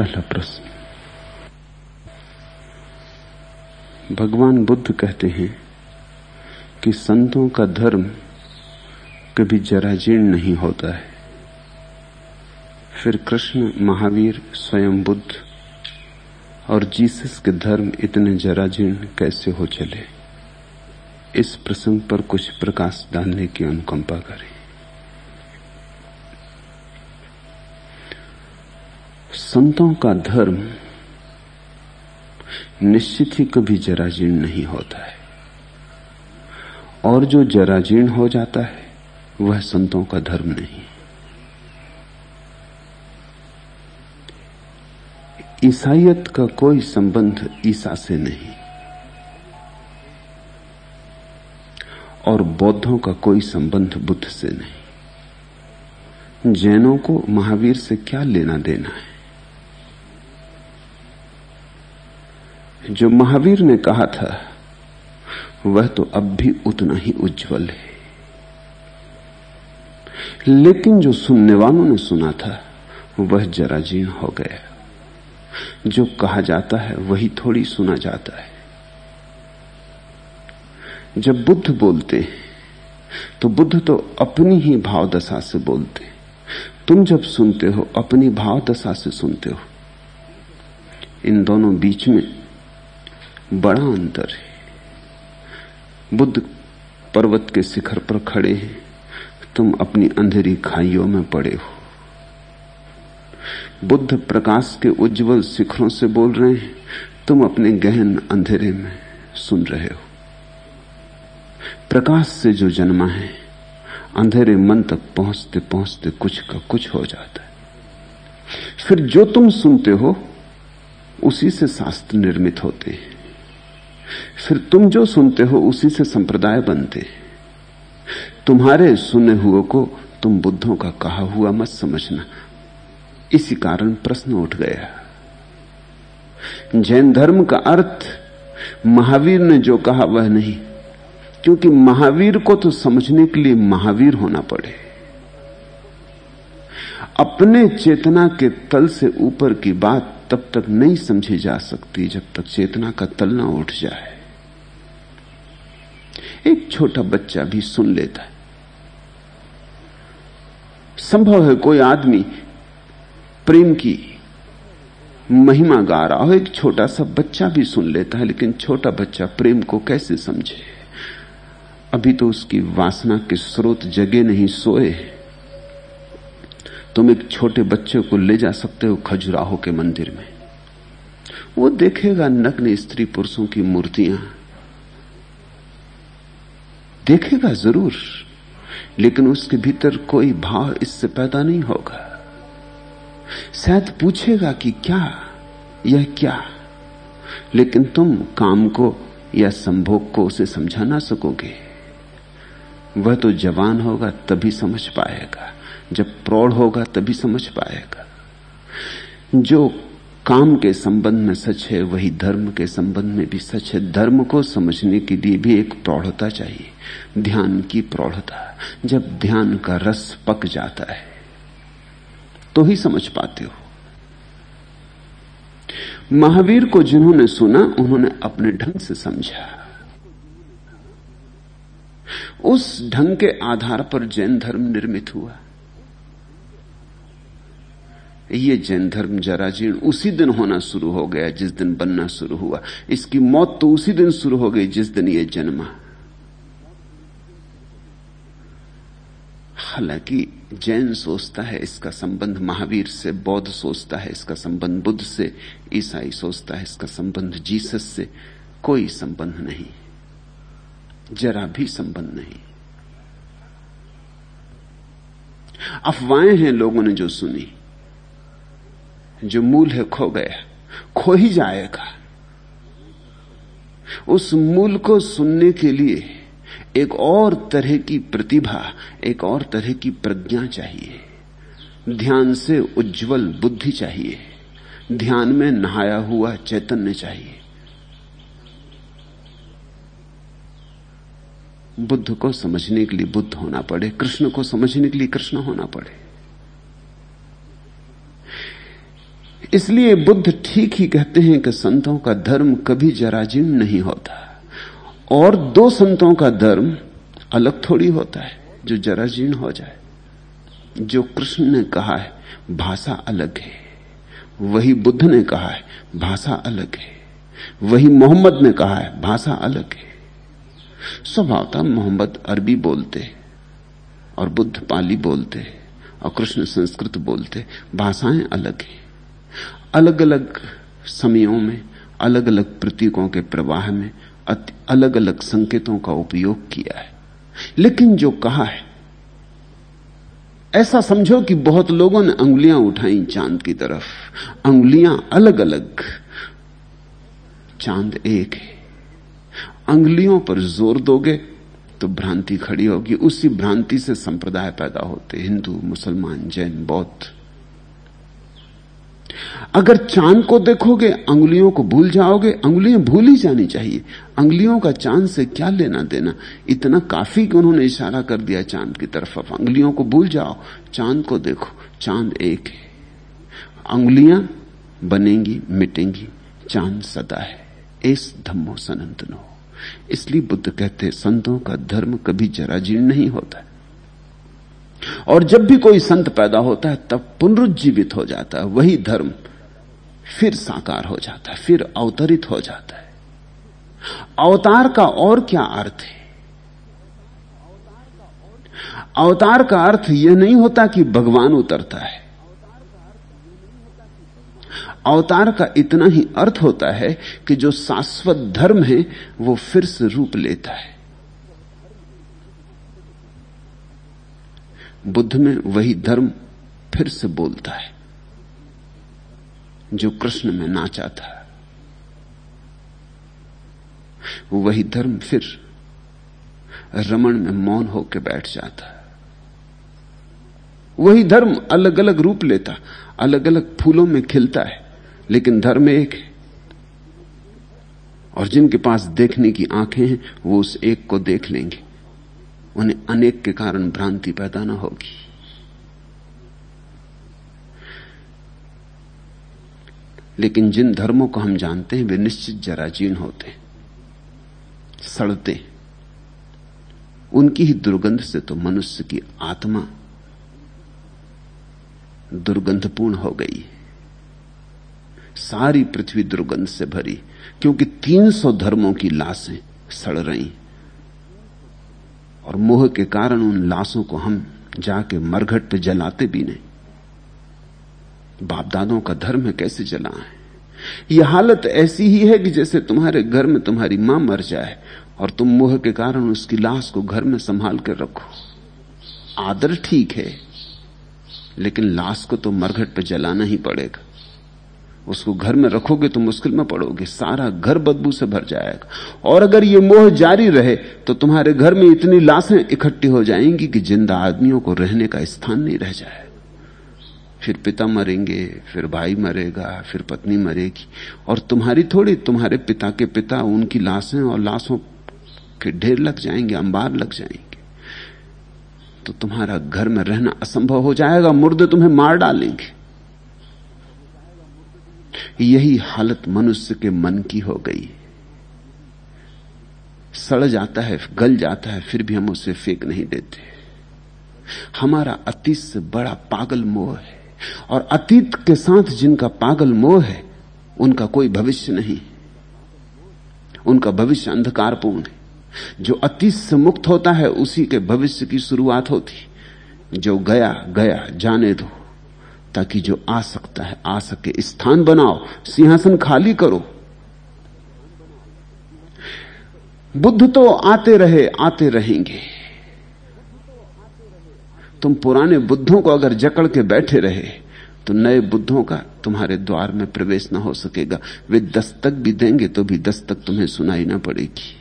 पहला प्रश्न। भगवान बुद्ध कहते हैं कि संतों का धर्म कभी जराजीर्ण नहीं होता है। फिर कृष्ण, महावीर, स्वयं बुद्ध और जीसस के धर्म इतने जराजीर्ण कैसे हो चले? इस प्रसंग पर कुछ प्रकाश डालने की अनुकंपा करें। संतों का धर्म निश्चित ही कभी जराजीर्ण नहीं होता है। और जो जराजीर्ण हो जाता है, वह संतों का धर्म नहीं। ईसाइयत का कोई संबंध ईसा से नहीं। और बौद्धों का कोई संबंध बुद्ध से नहीं। जैनों को महावीर से क्या लेना देना है? जो महावीर ने कहा था, वह तो अब भी उतना ही उज्जवल है। लेकिन जो सुनने वालों ने सुना था, वह जराजीर्ण हो गया। जो कहा जाता है, वही थोड़ी सुना जाता है। जब बुद्ध बोलते तो बुद्ध तो अपनी ही भाव दशा से बोलते तुम जब सुनते हो, अपनी भाव दशा से सुनते हो। इन दोनों बीच में बड़ा अंतर है। बुद्ध पर्वत के शिखर पर खड़े हैं। तुम अपनी अंधेरी खाइयों में पड़े हो। बुद्ध प्रकाश के उज्जवल शिखरों से बोल रहे हैं, तुम अपने गहन अंधेरे में सुन रहे हो। प्रकाश से जो जन्मा है, अंधेरे मन तक पहुँचते पहुँचते कुछ का कुछ हो जाता है। फिर जो तुम सुनते हो, उसी से शास्त्र निर्मित होते हैं। फिर तुम जो सुनते हो उसी से संप्रदाय बनते। तुम्हारे सुने हुए को तुम बुद्धों का कहा हुआ मत समझना। इसी कारण प्रश्न उठ गया। जैन धर्म का अर्थ, महावीर ने जो कहा वह नहीं, क्योंकि महावीर को तो समझने के लिए महावीर होना पड़े। अपने चेतना के तल से ऊपर की बात तब तक नहीं समझी जा सकती जब तक चेतना का तल ना उठ जाए। एक छोटा बच्चा भी सुन लेता है। संभव है कोई आदमी प्रेम की महिमा गा रहा हो, एक छोटा सा बच्चा भी सुन लेता है, लेकिन छोटा बच्चा प्रेम को कैसे समझे? अभी तो उसकी वासना के स्रोत जगे नहीं सोए तुम एक छोटे बच्चे को ले जा सकते हो खजुराहो के मंदिर में। वो देखेगा नग्न स्त्री पुरुषों की मूर्तियाँ। देखेगा ज़रूर, लेकिन उसके भीतर कोई भाव इससे पैदा नहीं होगा। शायद पूछेगा कि क्या, यह क्या? लेकिन तुम काम को या संभोग को उसे समझा ना सकोगे। वह तो जवान होगा तभी समझ पाएगा। जब प्रौढ़ होगा तभी समझ पाएगा। जो काम के संबंध में सच है, वही धर्म के संबंध में भी सच है। धर्म को समझने के लिए भी एक प्रौढ़ता चाहिए। ध्यान की प्रौढ़ता। जब ध्यान का रस पक जाता है तो ही समझ पाते हो। महावीर को जिन्होंने सुना, उन्होंने अपने ढंग से समझा। उस ढंग के आधार पर जैन धर्म निर्मित हुआ। ये जैन धर्म जराजीर्ण उसी दिन होना शुरू हो गया, जिस दिन बनना शुरू हुआ। इसकी मौत तो उसी दिन शुरू हो गई, जिस दिन ये जन्मा। हालाँकि जैन सोचता है इसका संबंध महावीर से, बौद्ध सोचता है इसका संबंध बुद्ध से, ईसाई सोचता है इसका संबंध जीसस से, कोई संबंध नहीं। जरा भी संबंध नहीं। अफवाहें हैं लोगों ने जो सुनी। जो मूल है खो गया। खो ही जाएगा। उस मूल को सुनने के लिए एक और तरह की प्रतिभा, एक और तरह की प्रज्ञा चाहिए। ध्यान से उज्जवल बुद्धि चाहिए। ध्यान में नहाया हुआ चैतन्य चाहिए। बुद्ध को समझने के लिए बुद्ध होना पड़े, कृष्ण को समझने के लिए कृष्ण होना पड़े। इसलिए बुद्ध ठीक ही कहते हैं कि संतों का धर्म कभी जराजीर्ण नहीं होता। और दो संतों का धर्म अलग थोड़ी होता है, जो जराजीर्ण हो जाए। जो कृष्ण ने कहा है, भाषा अलग है। वही बुद्ध ने कहा है, भाषा अलग है। वही मोहम्मद ने कहा है, भाषा अलग है। स्वभावता मोहम्मद अरबी बोलते, और बुद्ध पाली बोलते, और कृष्ण संस्कृत बोलते, भाषाएँ अलग है। अलग अलग समयों में अलग अलग प्रतीकों के प्रवाह में अलग अलग संकेतों का उपयोग किया है। लेकिन जो कहा है, ऐसा समझो कि बहुत लोगों ने अंगुलियाँ उठाई चाँद की तरफ़। अंगुलियाँ अलग अलग चाँद एक है। अंगुलियों पर ज़ोर दोगे तो भ्रांति खड़ी होगी। उसी भ्रांति से संप्रदाय पैदा होते हिंदू, मुसलमान, जैन, बौद्ध। अगर चाँद को देखोगे, अंगुलियों को भूल जाओगे, अंगुलियाँ भूल ही जानी चाहिए। अंगुलियों का चाँद से क्या लेना देना? इतना काफ़ी कि उन्होंने इशारा कर दिया चाँद की तरफ़, अब अंगुलियों को भूल जाओ, चाँद को देखो, चाँद एक है। अंगुलियाँ बनेंगी, मिटेंगी, चाँद सदा है। इस धम्मो सनंतनो। इसलिए बुद्ध कहते संतों का धर्म कभी जराजीर्ण नहीं होता। और जब भी कोई संत पैदा होता है, तब पुनरुज्जीवित हो जाता है। वही धर्म फिर साकार हो जाता है, फिर अवतरित हो जाता है। अवतार का और क्या अर्थ है? अवतार का अर्थ यह नहीं होता कि भगवान उतरता है। अवतार का इतना ही अर्थ होता है कि जो शाश्वत धर्म है, वो फिर से रूप लेता है। बुद्ध में वही धर्म फिर से बोलता है, जो कृष्ण में नाचा था। वही धर्म फिर रमण में मौन होकर बैठ जाता। वही धर्म अलग अलग रूप लेता अलग अलग फूलों में खिलता है, लेकिन धर्म एक है। और जिनके पास देखने की आँखें हैं, वो उस एक को देख लेंगे। उन्हें अनेक के कारण भ्रांति पैदा ना होगी। लेकिन जिन धर्मों को हम जानते हैं, वे निश्चित जराजीर्ण होते सड़ते उनकी ही दुर्गंध से तो मनुष्य की आत्मा दुर्गंधपूर्ण हो गई सारी पृथ्वी दुर्गंध से भरी, क्योंकि 300 धर्मों की लाशें सड़ रही। और मोह के कारण उन लाशों को हम जाके मरघट पे जलाते भी नहीं। बाप दादों का धर्म है कैसे जलाएँ यह हालत ऐसी ही है कि जैसे तुम्हारे घर में तुम्हारी माँ मर जाए और तुम मोह के कारण उसकी लाश को घर में संभाल कर रखो। आदर ठीक है, लेकिन लाश को तो मरघट पे जलाना ही पड़ेगा। उसको घर में रखोगे तो मुश्किल में पड़ोगे, सारा घर बदबू से भर जाएगा। और अगर ये मोह जारी रहे तो तुम्हारे घर में इतनी लाशें इकट्ठी हो जाएँगी कि ज़िंदा आदमियों को रहने का स्थान नहीं रह जाए। फिर पिता मरेंगे, फिर भाई मरेगा, फिर पत्नी मरेगी, और तुम्हारी थोड़ी, तुम्हारे पिता के पिता उनकी लाशें और लाशों के ढेर लग जाएँगे, अंबार लग जाएँगे। तो तुम्हारा घर में रहना असंभव हो जाएगा, मुर्दे तुम्हें मार डालेंगे। यही हालत मनुष्य के मन की हो गई। सड़ जाता है, गल जाता है, फिर भी हम उसे फेंक नहीं देते। हमारा अतीत से बड़ा पागल मोह है, और अतीत के साथ जिनका पागल मोह है, उनका कोई भविष्य नहीं। उनका भविष्य अंधकारपूर्ण है। जो अतीत से मुक्त होता है, उसी के भविष्य की शुरुआत होती। जो गया गया, जाने दो। ताकि जो आ सकता है, आ सके। स्थान बनाओ, सिंहासन खाली करो। बुद्ध तो आते रहे, आते रहेंगे। तुम पुराने बुद्धों को अगर जकड़ के बैठे रहे तो नए बुद्धों का तुम्हारे द्वार में प्रवेश ना हो सकेगा। वे दस्तक भी देंगे तो भी दस्तक तुम्हें सुनाई ना पड़ेगी।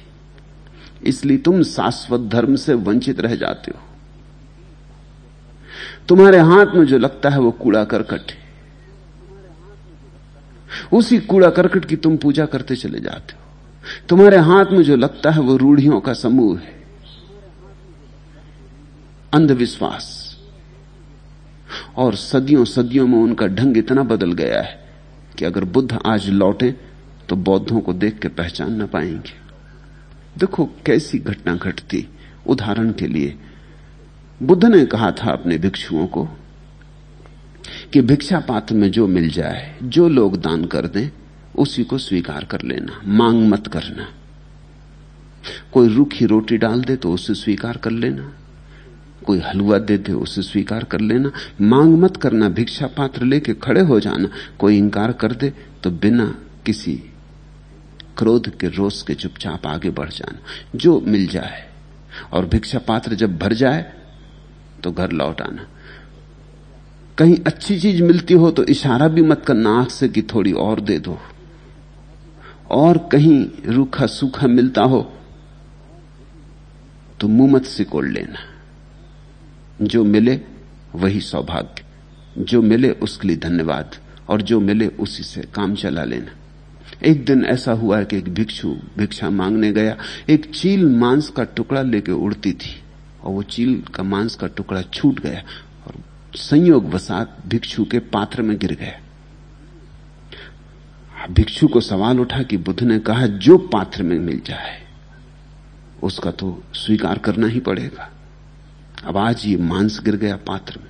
इसलिए तुम शाश्वत धर्म से वंचित रह जाते हो। तुम्हारे हाथ में जो लगता है वो कूड़ा करकट है। उसी कूड़ा करकट की तुम पूजा करते चले जाते हो। तुम्हारे हाथ में जो लगता है वो रूढ़ियों का समूह है। अंधविश्वास। और सदियों सदियों में उनका ढंग इतना बदल गया है कि अगर बुद्ध आज लौटे तो बौद्धों को देख के पहचान न पाएँगे। देखो कैसी घटना घटती उदाहरण के लिए बुद्ध ने कहा था अपने भिक्षुओं को कि भिक्षा पात्र में जो मिल जाए, जो लोग दान कर दें, उसी को स्वीकार कर लेना, मांग मत करना। कोई रूखी रोटी डाल दे तो उसे स्वीकार कर लेना। कोई हलवा दे दे उसे स्वीकार कर लेना। मांग मत करना भिक्षा पात्र लेके खड़े हो जाना। कोई इंकार कर दे तो बिना किसी क्रोध के, रोष के चुपचाप आगे बढ़ जाना। जो मिल जाए, और भिक्षा पात्र जब भर जाए तो घर लौट आना। कहीं अच्छी चीज़ मिलती हो तो इशारा भी मत करना, आँख से कि थोड़ी और दे दो। और कहीं रूखा सूखा मिलता हो तो मुँह मत सिकोड़ लेना। जो मिले वही सौभाग्य। जो मिले उसके लिए धन्यवाद। और जो मिले उसी से काम चला लेना। एक दिन ऐसा हुआ कि एक भिक्षु भिक्षा मांगने गया। एक चील मांस का टुकड़ा लेके उड़ती थी। और वो चील का मांस का टुकड़ा छूट गया और संयोग वसात भिक्षु के पात्र में गिर गया। भिक्षु को सवाल उठा कि बुद्ध ने कहा, जो पात्र में मिल जाए, उसका तो स्वीकार करना ही पड़ेगा। अब आज ये मांस गिर गया पात्र में।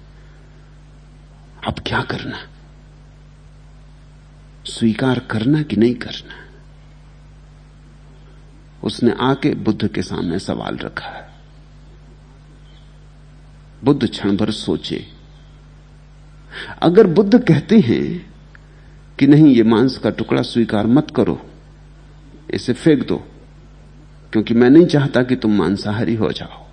अब क्या करना? स्वीकार करना कि नहीं करना? उसने आके बुद्ध के सामने सवाल रखा। है बुद्ध क्षण भर सोचे। अगर बुद्ध कहते हैं कि नहीं, ये मांस का टुकड़ा स्वीकार मत करो, इसे फेंक दो, क्योंकि मैं नहीं चाहता कि तुम मांसाहारी हो जाओ।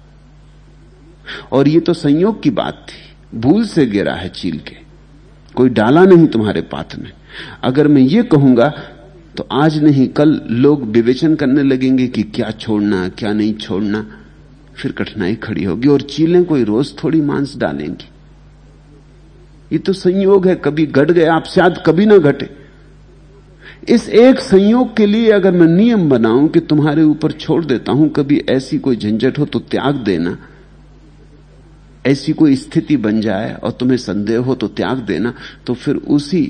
और ये तो संयोग की बात थी, भूल से गिरा है चील के। कोई डाला नहीं तुम्हारे पात्र में। अगर मैं ये कहूँगा तो आज नहीं, कल लोग विवेचन करने लगेंगे कि क्या छोड़ना, क्या नहीं छोड़ना। फिर कठिनाई खड़ी होगी और चीलें कोई रोज थोड़ी मांस डालेंगी। ये तो संयोग है, कभी घट गए, आप शायद कभी ना घटे। इस एक संयोग के लिए अगर मैं नियम बनाऊँ कि तुम्हारे ऊपर छोड़ देता हूँ, कभी ऐसी कोई झंझट हो तो त्याग देना। ऐसी कोई स्थिति बन जाए और तुम्हें संदेह हो तो त्याग देना तो फिर उसी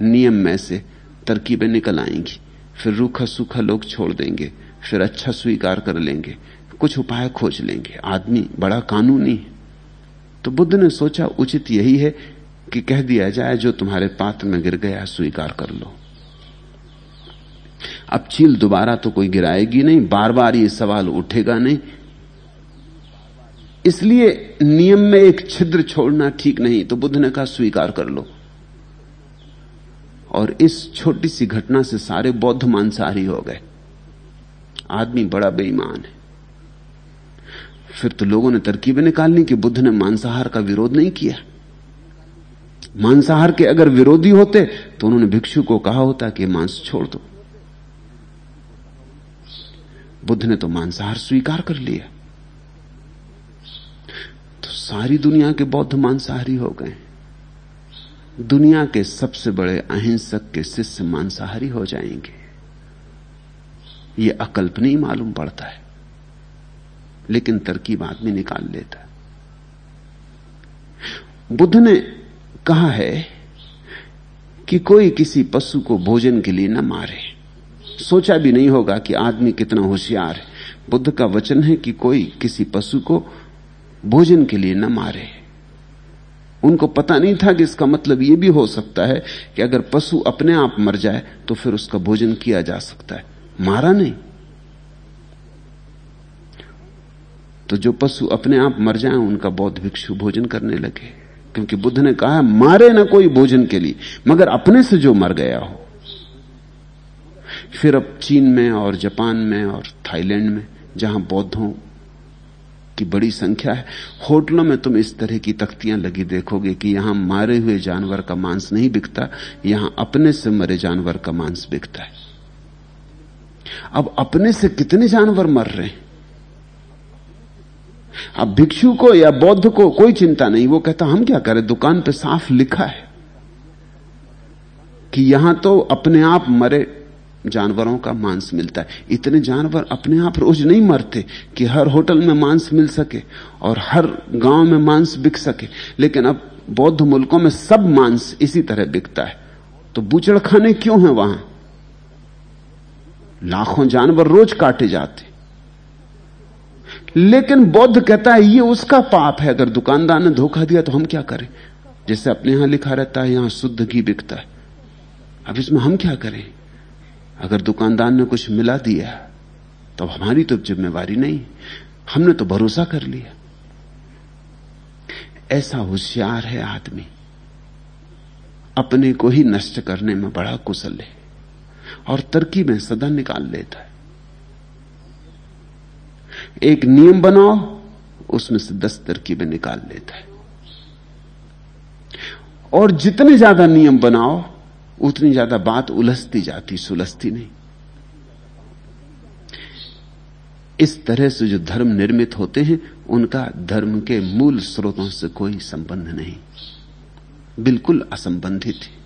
नियम में से तरकीबें निकल आएँगी। फिर रूखा सूखा लोग छोड़ देंगे, फिर अच्छा स्वीकार कर लेंगे। कुछ उपाय खोज लेंगे। आदमी बड़ा कानूनी है। तो बुद्ध ने सोचा, उचित यही है कि कह दिया जाए, जो तुम्हारे पात्र में गिर गया, स्वीकार कर लो। अब चील दोबारा तो कोई गिराएगी नहीं बार बार ये सवाल उठेगा नहीं। इसलिए नियम में एक छिद्र छोड़ना ठीक नहीं तो बुद्ध ने कहा, स्वीकार कर लो। और इस छोटी सी घटना से सारे बौद्ध मांसाहारी हो गए। आदमी बड़ा बेईमान है। फिर तो लोगों ने तरकीबें निकालनी कि बुद्ध ने मांसाहार का विरोध नहीं किया। मांसाहार के अगर विरोधी होते तो उन्होंने भिक्षु को कहा होता कि मांस छोड़ दो। बुद्ध ने तो मांसाहार स्वीकार कर लिया। तो सारी दुनिया के बौद्ध मांसाहारी हो गए। दुनिया के सबसे बड़े अहिंसक के शिष्य मांसाहारी हो जाएँगे। ये अकल्पनीय मालूम पड़ता है। लेकिन तरकीब आदमी निकाल लेता बुद्ध ने कहा है कि कोई किसी पशु को भोजन के लिए न मारे। सोचा भी नहीं होगा कि आदमी कितना होशियार है। बुद्ध का वचन है कि कोई किसी पशु को भोजन के लिए न मारे। उनको पता नहीं था कि इसका मतलब यह भी हो सकता है कि अगर पशु अपने आप मर जाए तो फिर उसका भोजन किया जा सकता है। मारा नहीं। तो जो पशु अपने आप मर जाए, उनका बौद्ध भिक्षु भोजन करने लगे। क्योंकि बुद्ध ने कहा, मारे ना कोई भोजन के लिए, मगर अपने से जो मर गया हो। फिर अब चीन में और जापान में और थाईलैंड में, जहाँ बौद्धों की बड़ी संख्या है, होटलों में तुम इस तरह की तख्तियाँ लगी देखोगे कि यहाँ मारे हुए जानवर का मांस नहीं बिकता, यहाँ अपने से मरे जानवर का मांस बिकता है। अब अपने से कितने जानवर मर रहे हैं? अब भिक्षु को या बौद्ध को कोई चिंता नहीं, वो कहता, हम क्या करें? दुकान पे साफ़ लिखा है कि यहाँ तो अपने आप मरे जानवरों का मांस मिलता है। इतने जानवर अपने आप रोज नहीं मरते कि हर होटल में मांस मिल सके और हर गाँव में मांस बिक सके। लेकिन अब बौद्ध मुल्कों में सब मांस इसी तरह बिकता है। तो बूचड़ खाने क्यों हैं वहाँ? लाखों जानवर रोज काटे जाते लेकिन बौद्ध कहता है, ये उसका पाप है, अगर दुकानदार ने धोखा दिया तो हम क्या करें? जैसे अपने यहाँ लिखा रहता है, यहाँ शुद्ध घी बिकता है। अब इसमें हम क्या करें? अगर दुकानदार ने कुछ मिला दिया तो हमारी तो जिम्मेवारी नहीं। हमने तो भरोसा कर लिया। ऐसा होशियार है आदमी। अपने को ही नष्ट करने में बड़ा कुशल है और तरकीबें सदा निकाल लेता है। एक नियम बनाओ, उसमें से दस तरकीबें निकाल लेता है। और जितने ज़्यादा नियम बनाओ, उतनी ज़्यादा बात उलझती जाती, सुलझती नहीं। इस तरह से जो धर्म निर्मित होते हैं, उनका धर्म के मूल स्रोतों से कोई संबंध नहीं। बिल्कुल असंबंधित है।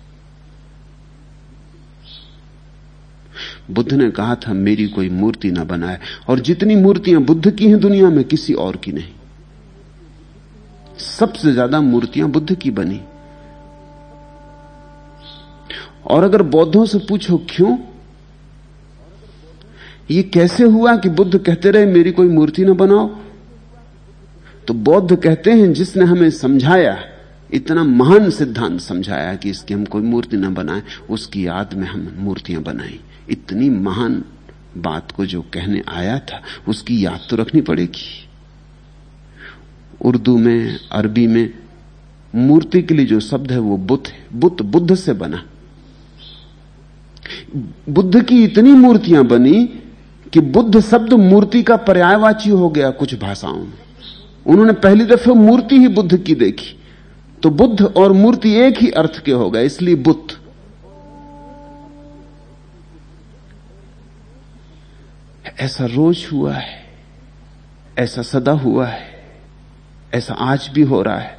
बुद्ध ने कहा था, मेरी कोई मूर्ति ना बनाए। और जितनी मूर्तियाँ बुद्ध की हैं दुनिया में, किसी और की नहीं। सबसे ज़्यादा मूर्तियाँ बुद्ध की बनी। और अगर बौद्धों से पूछो क्यों, ये कैसे हुआ कि बुद्ध कहते रहे, मेरी कोई मूर्ति ना बनाओ? तो बौद्ध कहते हैं, जिसने हमें समझाया, इतना महान सिद्धांत समझाया कि इसकी हम कोई मूर्ति ना बनाए, उसकी याद में हम मूर्तियाँ बनाई इतनी महान बात को जो कहने आया था, उसकी याद तो रखनी पड़ेगी। उर्दू में, अरबी में, मूर्ति के लिए जो शब्द है वो बुद्ध है। बुद्ध बुद्ध से बना। बुद्ध की इतनी मूर्तियाँ बनी कि बुद्ध शब्द मूर्ति का पर्यायवाची हो गया कुछ भाषाओं में। उन्होंने पहली दफे मूर्ति ही बुद्ध की देखी। तो बुद्ध और मूर्ति एक ही अर्थ के हो गए, इसलिए बुद्ध। ऐसा रोज हुआ है, ऐसा सदा हुआ है, ऐसा आज भी हो रहा है।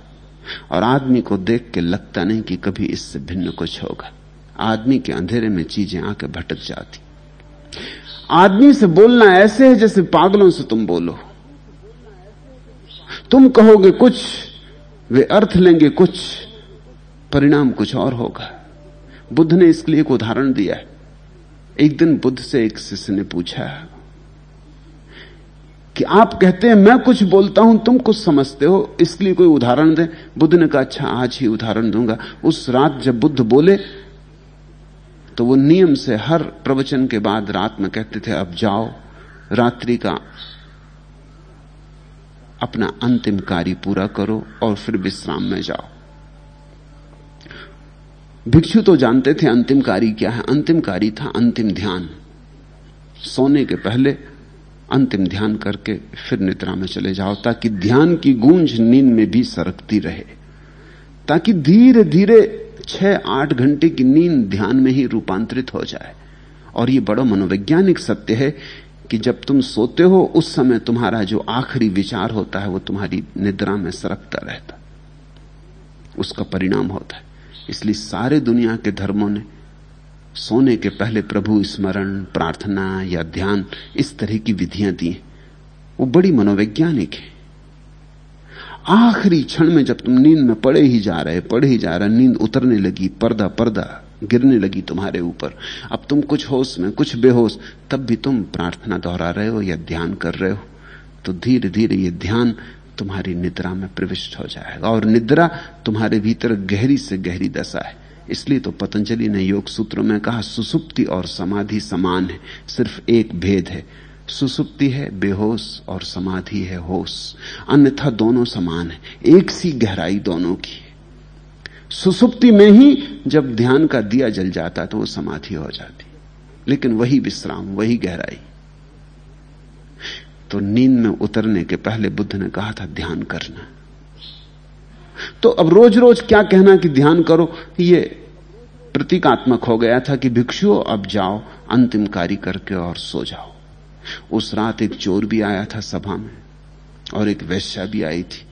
और आदमी को देख के लगता नहीं कि कभी इससे भिन्न कुछ होगा। आदमी के अंधेरे में चीज़ें आके भटक जाती। आदमी से बोलना ऐसे है जैसे पागलों से तुम बोलो। तुम कहोगे कुछ, वे अर्थ लेंगे कुछ, परिणाम कुछ और होगा। बुद्ध ने इसके लिए एक उदाहरण दिया एक दिन बुद्ध से एक शिष्य ने पूछा कि आप कहते हैं, मैं कुछ बोलता हूँ, तुम कुछ समझते हो। इसलिए कोई उदाहरण दे। बुद्ध ने कहा अच्छा आज ही उदाहरण दूँगा। उस रात जब बुद्ध बोले तो वो नियम से हर प्रवचन के बाद रात में कहते थे, अब जाओ, रात्रि का अपना अंतिम कार्य पूरा करो और फिर विश्राम में जाओ। भिक्षु तो जानते थे, अंतिम कार्य क्या है? अंतिम कार्य था, अंतिम ध्यान। सोने के पहले अंतिम ध्यान करके फिर निद्रा में चले जाओ, ताकि ध्यान की गूंज नींद में भी सरकती रहे। ताकि धीरे धीरे छह आठ घंटे की नींद ध्यान में ही रूपांतरित हो जाए। और ये बड़ा मनोवैज्ञानिक सत्य है कि जब तुम सोते हो, उस समय तुम्हारा जो आखिरी विचार होता है, वो तुम्हारी निद्रा में सरकता रहता। उसका परिणाम होता है। इसलिए सारे दुनिया के धर्मों ने सोने के पहले प्रभु स्मरण, प्रार्थना या ध्यान इस तरह की विधियाँ दी वो बड़ी मनोवैज्ञानिक है। आखिरी क्षण में जब तुम नींद में पड़े ही जा रहे, पड़े ही जा रहे, नींद उतरने लगी, पर्दा पर्दा गिरने लगी तुम्हारे ऊपर। अब तुम कुछ होश में, कुछ बेहोश, तब भी तुम प्रार्थना दोहरा रहे हो या ध्यान कर रहे हो। तो धीरे धीरे ये ध्यान तुम्हारी निद्रा में प्रविष्ट हो जाएगा और निद्रा तुम्हारे भीतर गहरी से गहरी दशा है। इसलिए तो पतंजलि ने योग सूत्रों में कहा, सुसुप्ति और समाधि समान है, सिर्फ़ एक भेद है। सुसुप्ति है, बेहोश और समाधि है, होश। अन्यथा दोनों समान है, एक सी गहराई दोनों की सुसुप्ति में ही जब ध्यान का दिया जल जाता तो वो समाधि हो जाती। लेकिन वही विश्राम, वही गहराई। तो नींद में उतरने के पहले बुद्ध ने कहा था, ध्यान करना। तो अब रोज रोज क्या कहना कि ध्यान करो ये प्रतीकात्मक हो गया था कि भिक्षुओं, अब जाओ अंतिम कार्य करके और सो जाओ। उस रात एक चोर भी आया था सभा में और एक वैश्या भी आई थी।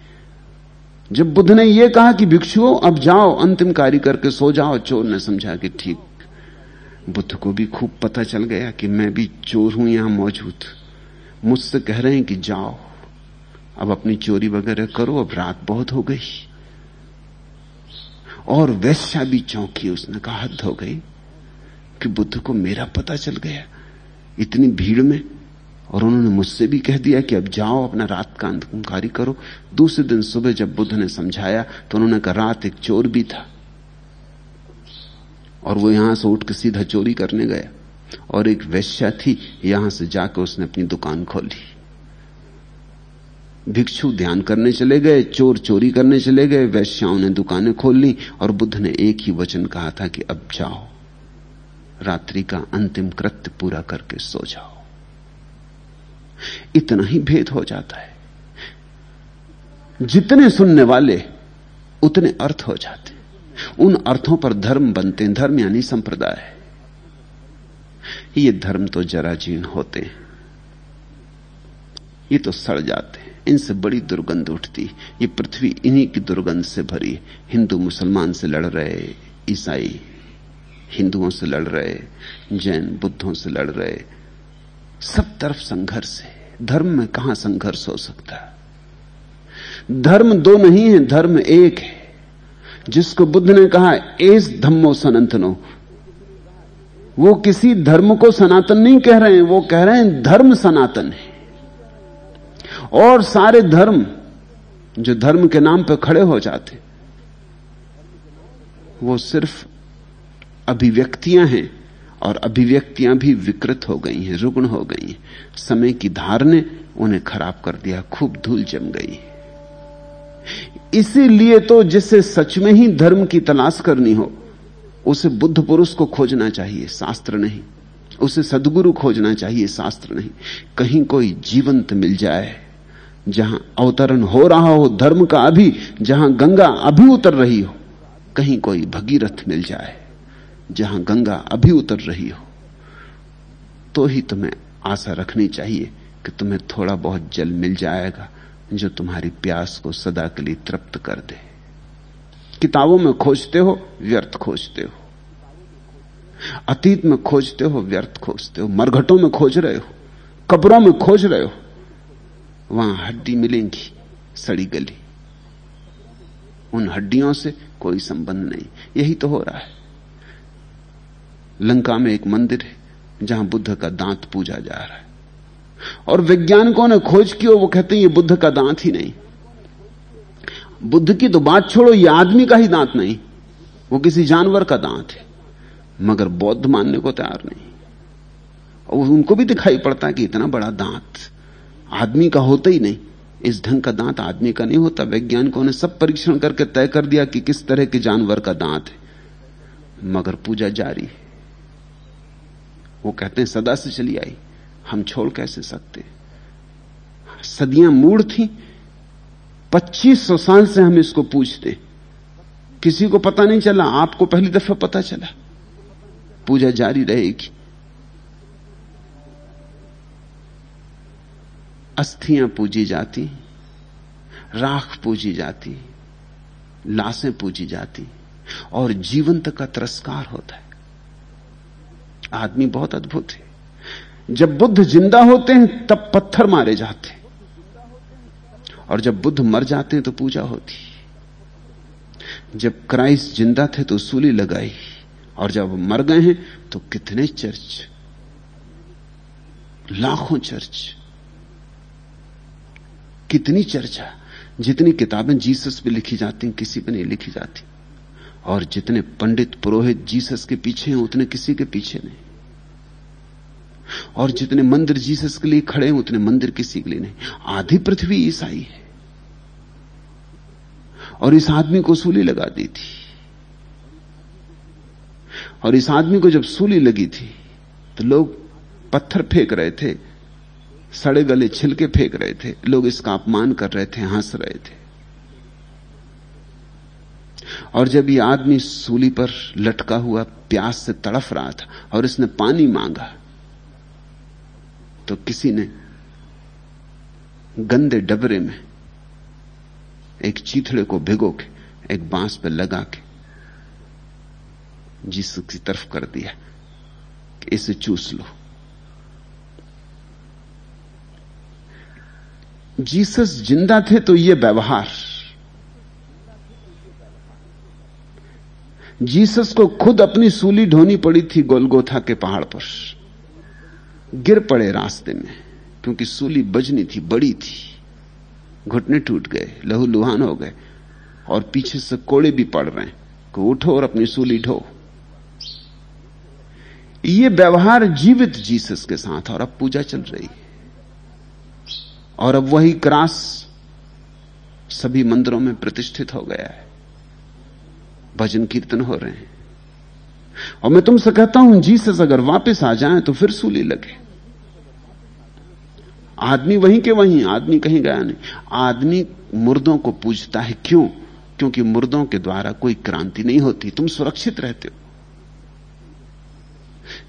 जब बुद्ध ने यह कहा कि भिक्षुओं, अब जाओ अंतिम कार्य करके सो जाओ, चोर ने समझा कि ठीक। बुद्ध को भी खूब पता चल गया कि मैं भी चोर हूँ, यहाँ मौजूद। मुझसे कह रहे हैं कि जाओ, अब अपनी चोरी वगैरह करो, अब रात बहुत हो गई। और वैश्या भी चौंकी उसने कहा, हद हो गई कि बुद्ध को मेरा पता चल गया इतनी भीड़ में। और उन्होंने मुझसे भी कह दिया कि अब जाओ, अपना रात का अंधकारी करो। दूसरे दिन सुबह जब बुद्ध ने समझाया तो उन्होंने कहा, रात एक चोर भी था। और वो यहाँ से उठ के सीधा चोरी करने गया। और एक वैश्या थी, यहाँ से जाकर उसने अपनी दुकान खोली भिक्षु ध्यान करने चले गए, चोर चोरी करने चले गए, वैश्याओं ने दुकानें खोल ली और बुद्ध ने एक ही वचन कहा था कि अब जाओ, रात्रि का अंतिम कृत्य पूरा करके सो जाओ। इतना ही भेद हो जाता है। जितने सुनने वाले, उतने अर्थ हो जाते उन अर्थों पर धर्म बनते धर्म यानी संप्रदाय। ये धर्म तो जरा जीर्ण होते हैं। ये तो सड़ जाते हैं। इनसे बड़ी दुर्गंध उठती। ये पृथ्वी इन्हीं की दुर्गंध से भरी। हिंदू मुसलमान से लड़ रहे, ईसाई हिंदुओं से लड़ रहे, जैन बुद्धों से लड़ रहे। सब तरफ़ संघर्ष है। धर्म में कहाँ संघर्ष हो सकता? है धर्म दो नहीं है, धर्म एक है। जिसको बुद्ध ने कहा, एस धम्मो सनातनो। वो किसी धर्म को सनातन नहीं कह रहे हैं, वो कह रहे हैं धर्म सनातन है। और सारे धर्म जो धर्म के नाम पर खड़े हो जाते, वो सिर्फ़ अभिव्यक्तियाँ हैं और अभिव्यक्तियाँ भी विकृत हो गई हैं, रुग्ण हो गई हैं। समय की धार ने उन्हें खराब कर दिया, खूब धूल जम गई। इसीलिए तो जिसे सच में ही धर्म की तलाश करनी हो, उसे बुद्ध पुरुष को खोजना चाहिए, शास्त्र नहीं। उसे सदगुरु खोजना चाहिए, शास्त्र नहीं। कहीं कोई जीवंत मिल जाए। जहाँ अवतरण हो रहा हो, धर्म का अभी, जहाँ गंगा अभी उतर रही हो, कहीं कोई भगीरथ मिल जाए, जहाँ गंगा अभी उतर रही हो। तो ही तुम्हें आशा रखनी चाहिए कि तुम्हें थोड़ा बहुत जल मिल जाएगा, जो तुम्हारी प्यास को सदा के लिए तृप्त कर दे। किताबों में खोजते हो, व्यर्थ खोजते हो। अतीत में खोजते हो, व्यर्थ खोजते हो। मरघटों में खोज रहे हो। कब्रों में खोज रहे हो। वहाँ हड्डी मिलेंगी, सड़ी गली। उन हड्डियों से कोई संबंध नहीं। यही तो हो रहा है। लंका में एक मंदिर है, जहाँ बुद्ध का दांत पूजा जा रहा है। और वैज्ञानिकों ने खोज की वो कहते हैं, ये बुद्ध का दांत ही नहीं। बुद्ध की तो बात छोड़ो, ये आदमी का ही दांत नहीं। वो किसी जानवर का दांत है, मगर बौद्ध मानने को तैयार नहीं। और उनको भी दिखाई पड़ता है कि इतना बड़ा दांत आदमी का होता ही नहीं। इस ढंग का दांत आदमी का नहीं होता। वैज्ञानिकों ने सब परीक्षण करके तय कर दिया कि किस तरह के जानवर का दांत है। मगर पूजा जारी है। वो कहते हैं, सदा से चली आई। हम छोड़ कैसे सकते? सदियाँ मूड थी। 2500 साल से हम इसको पूछते। किसी को पता नहीं चला। आपको पहली दफ़ा पता चला। पूजा जारी रहेगी। अस्थियाँ पूजी जाती, राख पूजी जाती, लाशें पूजी जाती, और जीवंत का तिरस्कार होता है। आदमी बहुत अद्भुत है। जब बुद्ध ज़िंदा होते हैं, तब पत्थर मारे जाते हैं। और जब बुद्ध मर जाते हैं तो पूजा होती जब क्राइस्ट ज़िंदा थे तो सूली लगाई, और जब मर गए हैं तो कितने चर्च, लाखों चर्च कितनी चर्चा, जितनी किताबें जीसस पे लिखी जाती, किसी पे नहीं लिखी जाती। और जितने पंडित पुरोहित जीसस के पीछे हैं, उतने किसी के पीछे नहीं। और जितने मंदिर जीसस के लिए खड़े हैं, उतने मंदिर किसी के लिए नहीं। आधी पृथ्वी ईसाई है। और इस आदमी को सूली लगा दी थी। और इस आदमी को जब सूली लगी थी तो लोग पत्थर फेंक रहे थे सड़े गले छिलके फेंक रहे थे। लोग इसका अपमान कर रहे थे, हंस रहे थे। और जब ये आदमी सूली पर लटका हुआ प्यास से तड़फ रहा था और इसने पानी मांगा तो किसी ने गंदे डबरे में एक चीथड़े को भिगो के, एक बाँस पर लगा के जिस की तरफ़ कर दिया कि इसे चूस लो। जीसस ज़िंदा थे तो ये व्यवहार। जीसस को खुद अपनी सूली ढोनी पड़ी थी गोलगोथा के पहाड़ पर। गिर पड़े रास्ते में, क्योंकि सूली बजनी थी, बड़ी थी। घुटने टूट गए लहू लुहान हो गए, और पीछे से कोड़े भी पड़ रहे हैं को उठो और अपनी सूली ढो। ये व्यवहार जीवित जीसस के साथ और अब पूजा चल रही है। और अब वही क्रास सभी मंदिरों में प्रतिष्ठित हो गया है। भजन कीर्तन हो रहे हैं। और मैं तुमसे कहता हूँ, जीसस अगर वापस आ जाए तो फिर सूली लगे। आदमी वहीं के वहीं, आदमी कहीं गया नहीं। आदमी मुर्दों को पूजता है क्यों? क्योंकि मुर्दों के द्वारा कोई क्रांति नहीं होती। तुम सुरक्षित रहते हो।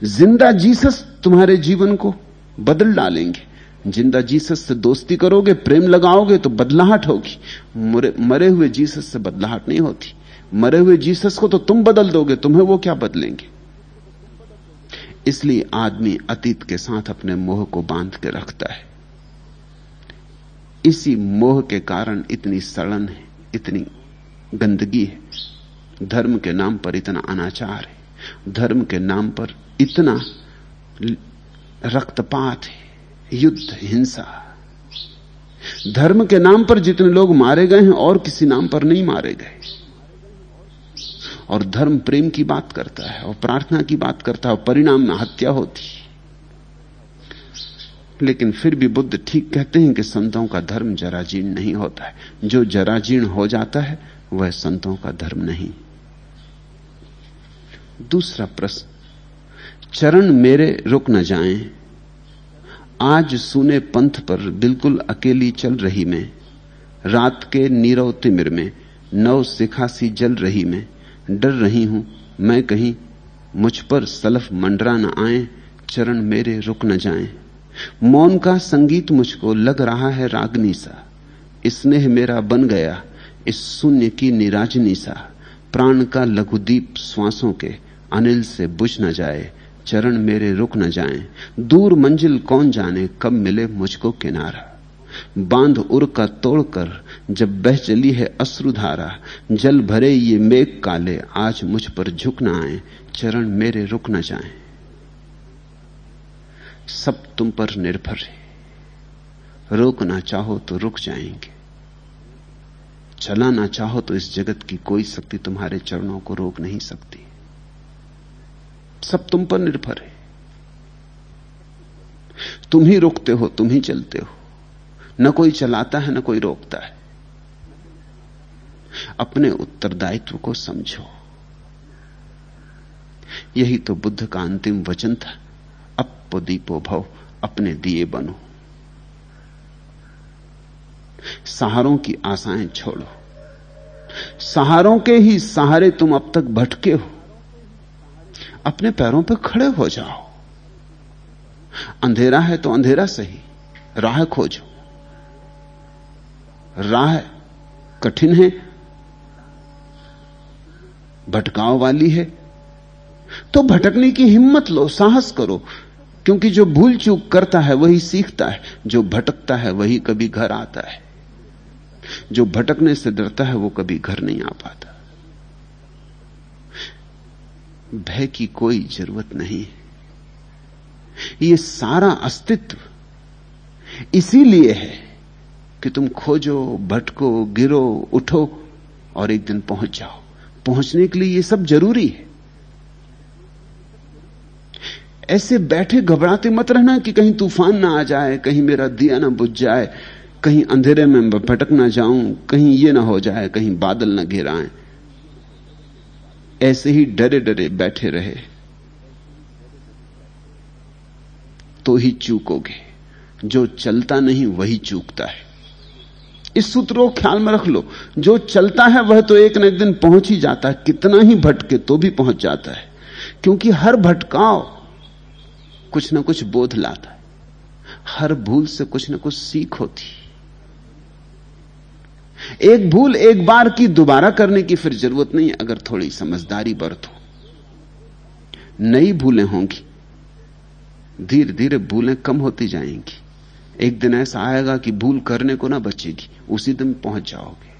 ज़िंदा जीसस तुम्हारे जीवन को बदल डालेंगे। ज़िंदा जीसस से दोस्ती करोगे, प्रेम लगाओगे तो बदलाहट होगी। मरे मरे हुए जीसस से बदलाहट नहीं होती। मरे हुए जीसस को तो तुम बदल दोगे, तुम्हें वो क्या बदलेंगे? इसलिए आदमी अतीत के साथ अपने मोह को बाँध के रखता है। इसी मोह के कारण इतनी सड़न है, इतनी गंदगी है। धर्म के नाम पर इतना अनाचार है। धर्म के नाम पर इतना रक्तपात है। युद्ध, हिंसा। धर्म के नाम पर जितने लोग मारे गए हैं, और किसी नाम पर नहीं मारे गए। और धर्म प्रेम की बात करता है, और प्रार्थना की बात करता है, और परिणाम में हत्या होती लेकिन फिर भी बुद्ध ठीक कहते हैं कि संतों का धर्म जराजीर्ण नहीं होता है। जो जराजीर्ण हो जाता है, वह संतों का धर्म नहीं। दूसरा प्रश्न, चरण मेरे रुक न जाएँ। आज सुने पंथ पर बिल्कुल अकेली चल रही मैं। रात के नीरव तिमिर में, नव सिखा सी जल रही मैं। डर रही हूँ मैं कहीं, मुझ पर सलफ मंडरा न आए, चरण मेरे रुक न जाएँ। मौन का संगीत मुझको लग रहा है रागनी सा। स्नेह मेरा बन गया, इस शून्य की निराजनी सा। प्राण का लघुदीप श्वासों के, अनिल से बुझ न जाए चरण मेरे रुक न जाएँ। दूर मंजिल कौन जाने, कब मिले मुझको किनारा। बाँध उर का तोड़कर, जब बह चली है अश्रुधारा जल भरे ये मेघ काले, आज मुझ पर झुक न आए। चरण मेरे रुक न जाएँ। सब तुम पर निर्भर है। रोकना चाहो तो रुक जाएँगे। चलाना चाहो तो इस जगत की कोई शक्ति तुम्हारे चरणों को रोक नहीं सकती। सब तुम पर निर्भर है। तुम ही रुकते हो, तुम ही चलते हो। न कोई चलाता है, न कोई रोकता है। अपने उत्तरदायित्व को समझो। यही तो बुद्ध का अंतिम वचन था। अपो दीपो भव, अपने दिए बनो। सहारों की आशाएँ छोड़ो। सहारों के ही सहारे तुम अब तक भटके हो। अपने पैरों पर खड़े हो जाओ। अंधेरा है तो अंधेरा सही, राह खोजो। राह कठिन है, भटकाव वाली है। तो भटकने की हिम्मत लो, साहस करो, क्योंकि जो भूल चूक करता है वही सीखता है, जो भटकता है वही कभी घर आता है। जो भटकने से डरता है वो कभी घर नहीं आ पाता। भय की कोई ज़रूरत नहीं है। ये सारा अस्तित्व इसीलिए है कि तुम खोजो, भटको, गिरो, उठो और एक दिन पहुँच जाओ। पहुँचने के लिए ये सब ज़रूरी है। ऐसे बैठे घबराते मत रहना कि कहीं तूफ़ान ना आ जाए, कहीं मेरा दिया ना बुझ जाए, कहीं अंधेरे में भटक ना जाऊँ, कहीं ये ना हो जाए, कहीं बादल ना घिराएँ। ऐसे ही डरे डरे बैठे रहे। तो ही चूकोगे। जो चलता नहीं, वही चूकता है। इस सूत्र को ख्याल में रख लो। जो चलता है, वह तो एक न एक दिन पहुँच ही जाता है। कितना ही भटके तो भी पहुँच जाता है। क्योंकि हर भटकाव कुछ ना कुछ बोध लाता है। हर भूल से कुछ ना कुछ सीख होती एक भूल एक बार की दोबारा करने की फिर ज़रूरत नहीं अगर थोड़ी समझदारी बरतो नई भूलें होंगी। धीरे धीरे भूलें कम होती जाएँगी। एक दिन ऐसा आएगा कि भूल करने को ना बचेगी, उसी दिन पहुँच जाओगे।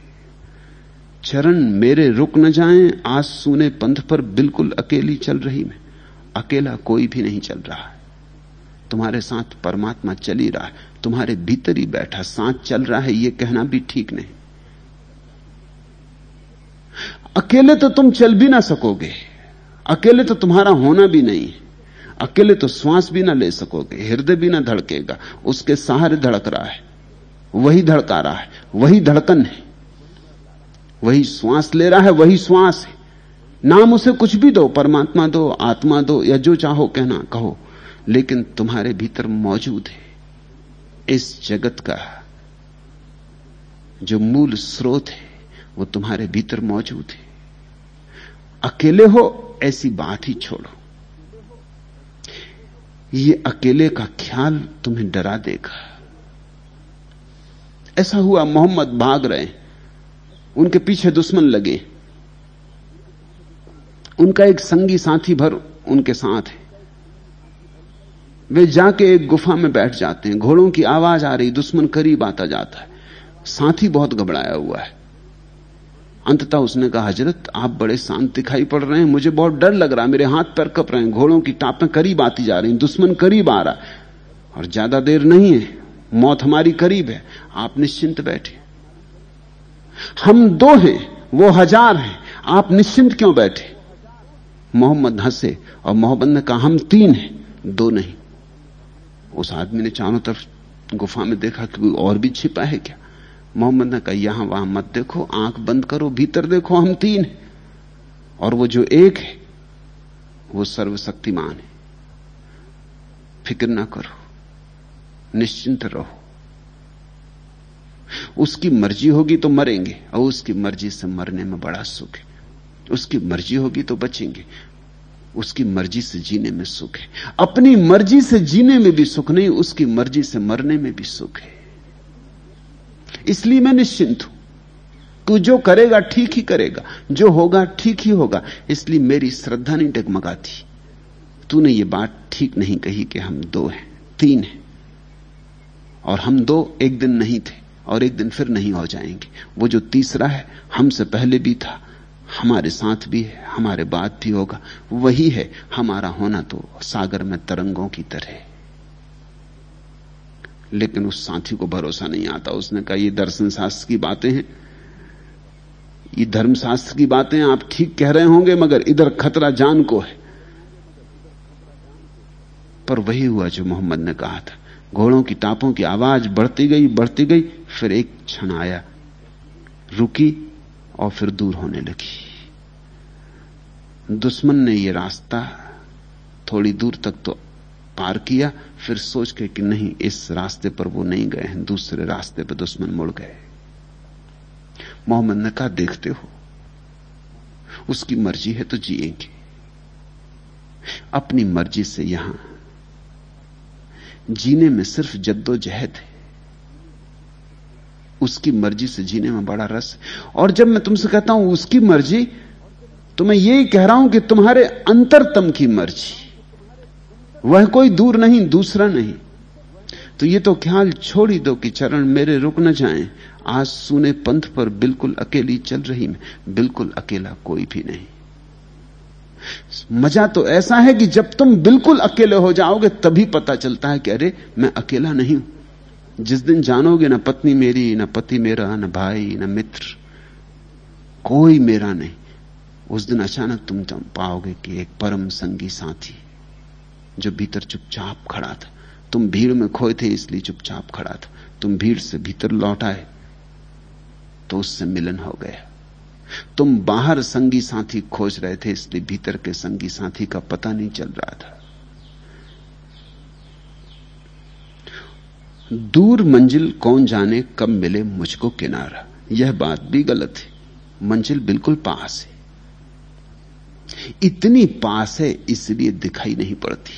चरण मेरे रुक न जाएँ, आज सुने पंथ पर बिल्कुल अकेली चल रही मैं। अकेला कोई भी नहीं चल रहा है। तुम्हारे साथ परमात्मा चल ही रहा है, तुम्हारे भीतर ही बैठा साथ चल रहा है यह कहना भी ठीक नहीं। अकेले तो तुम चल भी ना सकोगे। अकेले तो तुम्हारा होना भी नहीं। अकेले तो श्वास भी ना ले सकोगे, हृदय भी ना धड़केगा। उसके सहारे धड़क रहा है। वही धड़का रहा है। वही धड़कन है। वही श्वास ले रहा है, वही श्वास है। नाम उसे कुछ भी दो, परमात्मा दो, आत्मा दो, या जो चाहो कहना, कहो। लेकिन तुम्हारे भीतर मौजूद है। इस जगत का जो मूल स्रोत है, वो तुम्हारे भीतर मौजूद है। अकेले हो, ऐसी बात ही छोड़ो। ये अकेले का ख्याल तुम्हें डरा देगा। ऐसा हुआ, मोहम्मद भाग रहे। उनके पीछे दुश्मन लगे। उनका एक संगी साथी भर उनके साथ है। वे जाके एक गुफा में बैठ जाते हैं। घोड़ों की आवाज़ आ रही, दुश्मन करीब आता जाता है। साथी बहुत घबराया हुआ है। अंततः उसने कहा, हज़रत, आप बड़े शांत दिखाई पड़ रहे हैं। मुझे बहुत डर लग रहा है। मेरे हाथ पैर कप रहे हैं। घोड़ों की टापें करीब आती जा रही दुश्मन करीब आ रहा और ज़्यादा देर नहीं है। मौत हमारी करीब है। आप निश्चिंत बैठे। हम दो हैं। वो हज़ार हैं। आप निश्चिंत क्यों बैठे? मोहम्मद हंसे और मोहम्मद ने कहा, हम तीन हैं। दो नहीं। उस आदमी ने चारों तरफ़ गुफा में देखा कि और भी छिपा है क्या? मोहम्मद ने कहा, यहाँ वहाँ मत देखो, आँख बंद करो, भीतर देखो, हम तीन हैं। और वो जो एक है, वो सर्वशक्तिमान है। फ़िक्र ना करो, निश्चिंत रहो। उसकी मर्ज़ी होगी तो मरेंगे, और उसकी मर्ज़ी से मरने में बड़ा सुख है। उसकी मर्ज़ी होगी तो बचेंगे, उसकी मर्ज़ी से जीने में सुख है। अपनी मर्ज़ी से जीने में भी सुख नहीं, उसकी मर्ज़ी से मरने में भी सुख है। इसलिए मैं निश्चिंत हूँ। तू जो करेगा, ठीक ही करेगा। जो होगा, ठीक ही होगा। इसलिए मेरी श्रद्धा नहीं डगमगाती। तूने ये बात ठीक नहीं कही कि हम दो हैं, तीन हैं। और हम दो एक दिन नहीं थे, और एक दिन फिर नहीं हो जाएँगे। वो जो तीसरा है, हमसे पहले भी था, हमारे साथ भी है, हमारे बाद भी होगा। वही है, हमारा होना तो सागर में तरंगों की तरह लेकिन उस साथी को भरोसा नहीं आता। उसने कहा, ये दर्शन शास्त्र की बातें हैं। ये धर्मशास्त्र की बातें आप ठीक कह रहे होंगे, मगर इधर खतरा जान को है। पर वही हुआ जो मोहम्मद ने कहा था। घोड़ों की टापों की आवाज़ बढ़ती गई बढ़ती गई, फिर एक क्षण आया, रुकी और फिर दूर होने लगी। दुश्मन ने यह रास्ता थोड़ी दूर तक तो पार किया, फिर सोच के कि नहीं, इस रास्ते पर वो नहीं गए हैं, दूसरे रास्ते पर दुश्मन मुड़ गए मोहम्मद ने कहा, देखते हो, उसकी मर्ज़ी है तो जिएँगे। अपनी मर्ज़ी से यहाँ, जीने में सिर्फ़ जद्दोजहद है। उसकी मर्ज़ी से जीने में बड़ा रस है। और जब मैं तुमसे कहता हूँ, उसकी मर्ज़ी तो मैं यही कह रहा हूँ कि तुम्हारे अंतरतम की मर्ज़ी। वह कोई दूर नहीं, दूसरा नहीं। तो ये तो ख्याल छोड़ ही दो कि चरण मेरे रुक न जाएँ। आज सुने पंथ पर बिल्कुल अकेली चल रही मैं, बिल्कुल अकेला कोई भी नहीं। मज़ा तो ऐसा है कि जब तुम बिल्कुल अकेले हो जाओगे, तभी पता चलता है कि अरे, मैं अकेला नहीं हूँ। जिस दिन जानोगे ना पत्नी मेरी, ना पति मेरा, ना भाई, ना मित्र, कोई मेरा नहीं। उस दिन अचानक तुम पाओगे कि एक परम संगी साथी। जो भीतर चुपचाप खड़ा था। तुम भीड़ में खोए थे, इसलिए चुपचाप खड़ा था। तुम भीड़ से भीतर लौट आए तो उससे मिलन हो गया। तुम बाहर संगी साथी खोज रहे थे, इसलिए भीतर के संगी साथी का पता नहीं चल रहा था। दूर मंजिल कौन जाने कब मिले मुझको किनारा। यह बात भी गलत है। मंजिल बिल्कुल पास है। इतनी पास है, इसलिए दिखाई नहीं पड़ती।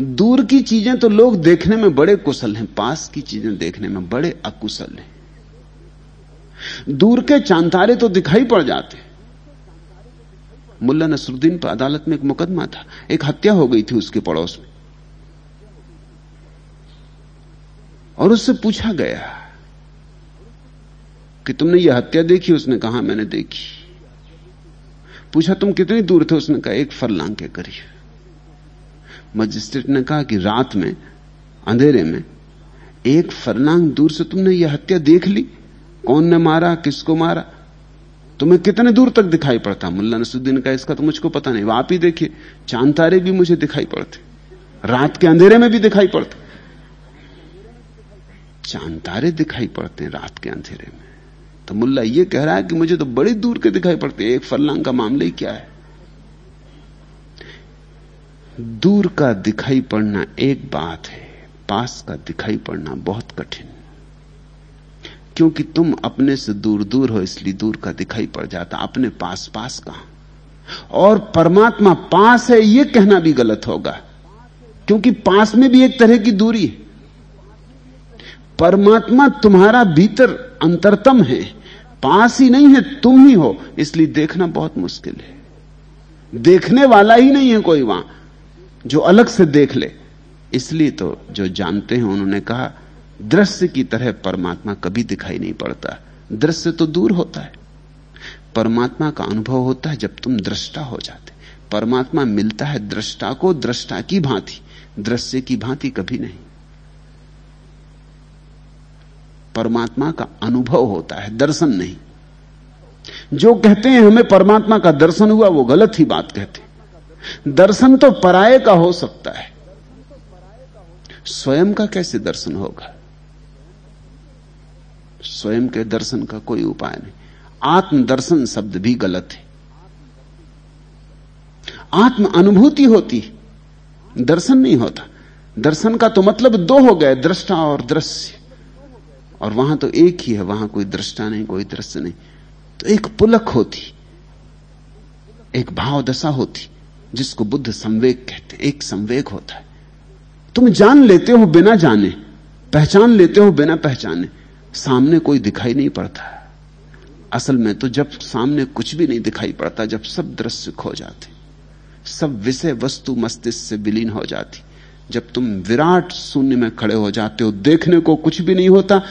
दूर की चीज़ें तो लोग देखने में बड़े कुशल हैं, पास की चीज़ें देखने में बड़े अकुशल हैं। दूर के चांतारे तो दिखाई पड़ जाते मुल्ला नसरुद्दीन पर अदालत में एक मुकदमा था, एक हत्या हो गई थी उसके पड़ोस में। और उससे पूछा गया कि तुमने यह हत्या देखी? उसने कहा, मैंने देखी। पूछा, तुम कितनी दूर थे? उसने कहा, एक फरलांग के करीब। मजिस्ट्रेट ने कहा कि रात में, अंधेरे में, एक फरलांग दूर से तुमने यह हत्या देख ली? कौन ने मारा? किसको मारा? तुम्हें कितने दूर तक दिखाई पड़ता? मुल्ला नसुद्दीन का इसका तो मुझको पता नहीं। आप ही देखिए, चाँद तारे भी मुझे दिखाई पड़ते। रात के अंधेरे में भी दिखाई पड़ते। चाँद तारे दिखाई पड़ते हैं रात के अंधेरे में। तो मुल्ला ये कह रहा है कि मुझे तो बड़ी दूर के दिखाई पड़ते एक फरलांग का मामला ही क्या है? दूर का दिखाई पड़ना एक बात है, पास का दिखाई पड़ना बहुत कठिन। क्योंकि तुम अपने से दूर दूर हो, इसलिए दूर का दिखाई पड़ जाता। अपने पास पास कहाँ? और परमात्मा पास है यह कहना भी गलत होगा। क्योंकि पास में भी एक तरह की दूरी है। परमात्मा तुम्हारा भीतर अंतरतम है। पास ही नहीं है, तुम ही हो। इसलिए देखना बहुत मुश्किल है। देखने वाला ही नहीं है कोई वहाँ। जो अलग से देख ले। इसलिए तो जो जानते हैं, उन्होंने कहा, दृश्य की तरह परमात्मा कभी दिखाई नहीं पड़ता। दृश्य तो दूर होता है। परमात्मा का अनुभव होता है जब तुम दृष्टा हो जाते। परमात्मा मिलता है दृष्टा को, दृष्टा की भांति। दृश्य की भांति कभी नहीं। परमात्मा का अनुभव होता है, दर्शन नहीं। जो कहते हैं हमें परमात्मा का दर्शन हुआ, वो गलत ही बात कहते दर्शन तो पराये का हो सकता है। स्वयं का कैसे दर्शन होगा? स्वयं के दर्शन का कोई उपाय नहीं। आत्म दर्शन शब्द भी गलत है। आत्म अनुभूति होती दर्शन नहीं होता। दर्शन का तो मतलब दो हो गए, दृष्टा और दृश्य। और वहाँ तो एक ही है, वहाँ कोई दृष्टा नहीं, कोई दृश्य नहीं। तो एक पुलक होती। एक भाव दशा होती। जिसको बुद्ध संवेग कहते एक संवेग होता है। तुम जान लेते हो बिना जाने, पहचान लेते हो बिना पहचाने, सामने कोई दिखाई नहीं पड़ता। असल में तो जब सामने कुछ भी नहीं दिखाई पड़ता, जब सब दृश्य खो जाते, सब विषय वस्तु मस्तिष्क से विलीन हो जाती। जब तुम विराट शून्य में खड़े हो जाते हो, देखने को कुछ भी नहीं होता,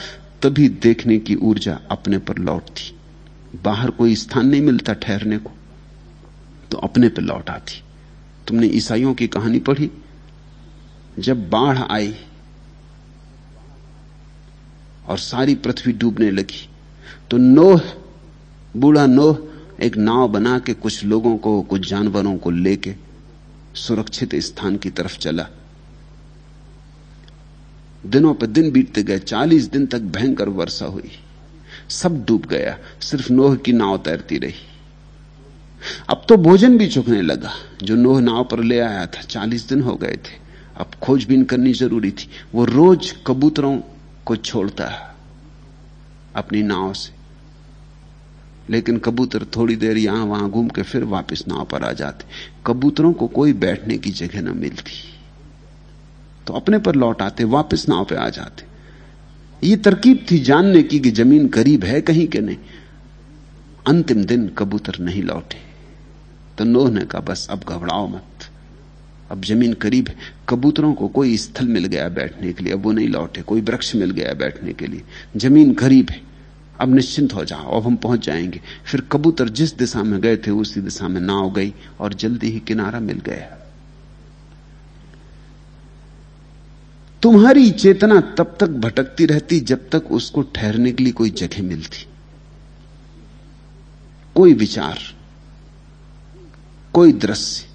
तभी देखने की ऊर्जा अपने पर लौटती। बाहर कोई स्थान नहीं मिलता ठहरने को तो अपने पर लौट आती। तुमने ईसाइयों की कहानी पढ़ी? जब बाढ़ आई और सारी पृथ्वी डूबने लगी तो नोह, बूढ़ा नोह, एक नाव बना के कुछ लोगों को, कुछ जानवरों को लेके सुरक्षित स्थान की तरफ़ चला। दिनों पर दिन बीतते गए, चालीस दिन तक भयंकर वर्षा हुई। सब डूब गया, सिर्फ़ नोह की नाव तैरती रही। अब तो भोजन भी चुकने लगा। जो नोह नाव पर ले आया था, चालीस दिन हो गए थे। अब खोजबीन करनी ज़रूरी थी। वो रोज कबूतरों को छोड़ता है, अपनी नाव से। लेकिन कबूतर थोड़ी देर यहाँ वहाँ घूम के फिर वापस नाव पर आ जाते। कबूतरों को कोई बैठने की जगह न मिलती। तो अपने पर लौट आते, वापस नाव पे आ जाते। ये तरकीब थी जानने की कि ज़मीन करीब है कहीं के नहीं। अंतिम दिन कबूतर नहीं लौटे। तो नोह ने कहा, बस अब घबराओ मत। अब ज़मीन करीब है। कबूतरों को कोई स्थल मिल गया बैठने के लिए, अब वो नहीं लौटे। कोई वृक्ष मिल गया बैठने के लिए। ज़मीन करीब है। अब निश्चिंत हो जाओ। अब हम पहुँच जाएँगे। फिर कबूतर जिस दिशा में गए थे, उसी दिशा में नाव गई और जल्दी ही किनारा मिल गया। तुम्हारी चेतना तब तक भटकती रहती जब तक उसको ठहरने के लिए कोई जगह मिलती। कोई विचार कोई दृश्य,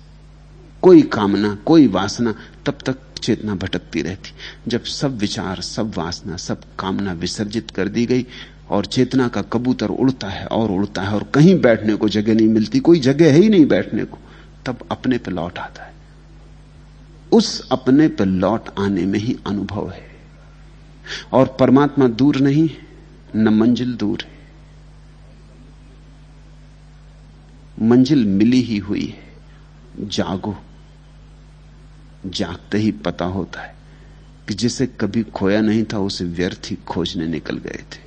कोई कामना, कोई वासना तब तक चेतना भटकती रहती। जब सब विचार, सब वासना, सब कामना विसर्जित कर दी गई और चेतना का कबूतर उड़ता है और उड़ता है और कहीं बैठने को जगह नहीं मिलती, कोई जगह है ही नहीं बैठने को, तब अपने पर लौट आता है। उस अपने पर लौट आने में ही अनुभव है। और परमात्मा दूर नहीं न मंजिल दूर है। मंजिल मिली ही हुई है। जागो। जागते ही पता होता है कि जिसे कभी खोया नहीं था, उसे व्यर्थ ही खोजने निकल गए थे।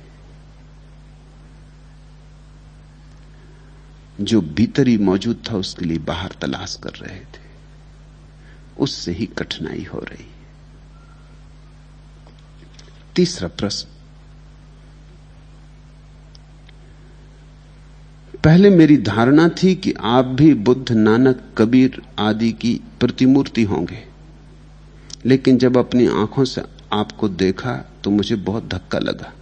जो भीतर ही मौजूद था, उसके लिए बाहर तलाश कर रहे थे। उससे ही कठिनाई हो रही। तीसरा प्रश्न पहले मेरी धारणा थी कि आप भी बुद्ध, नानक, कबीर आदि की प्रतिमूर्ति होंगे। लेकिन जब अपनी आँखों से आपको देखा तो मुझे बहुत धक्का लगा।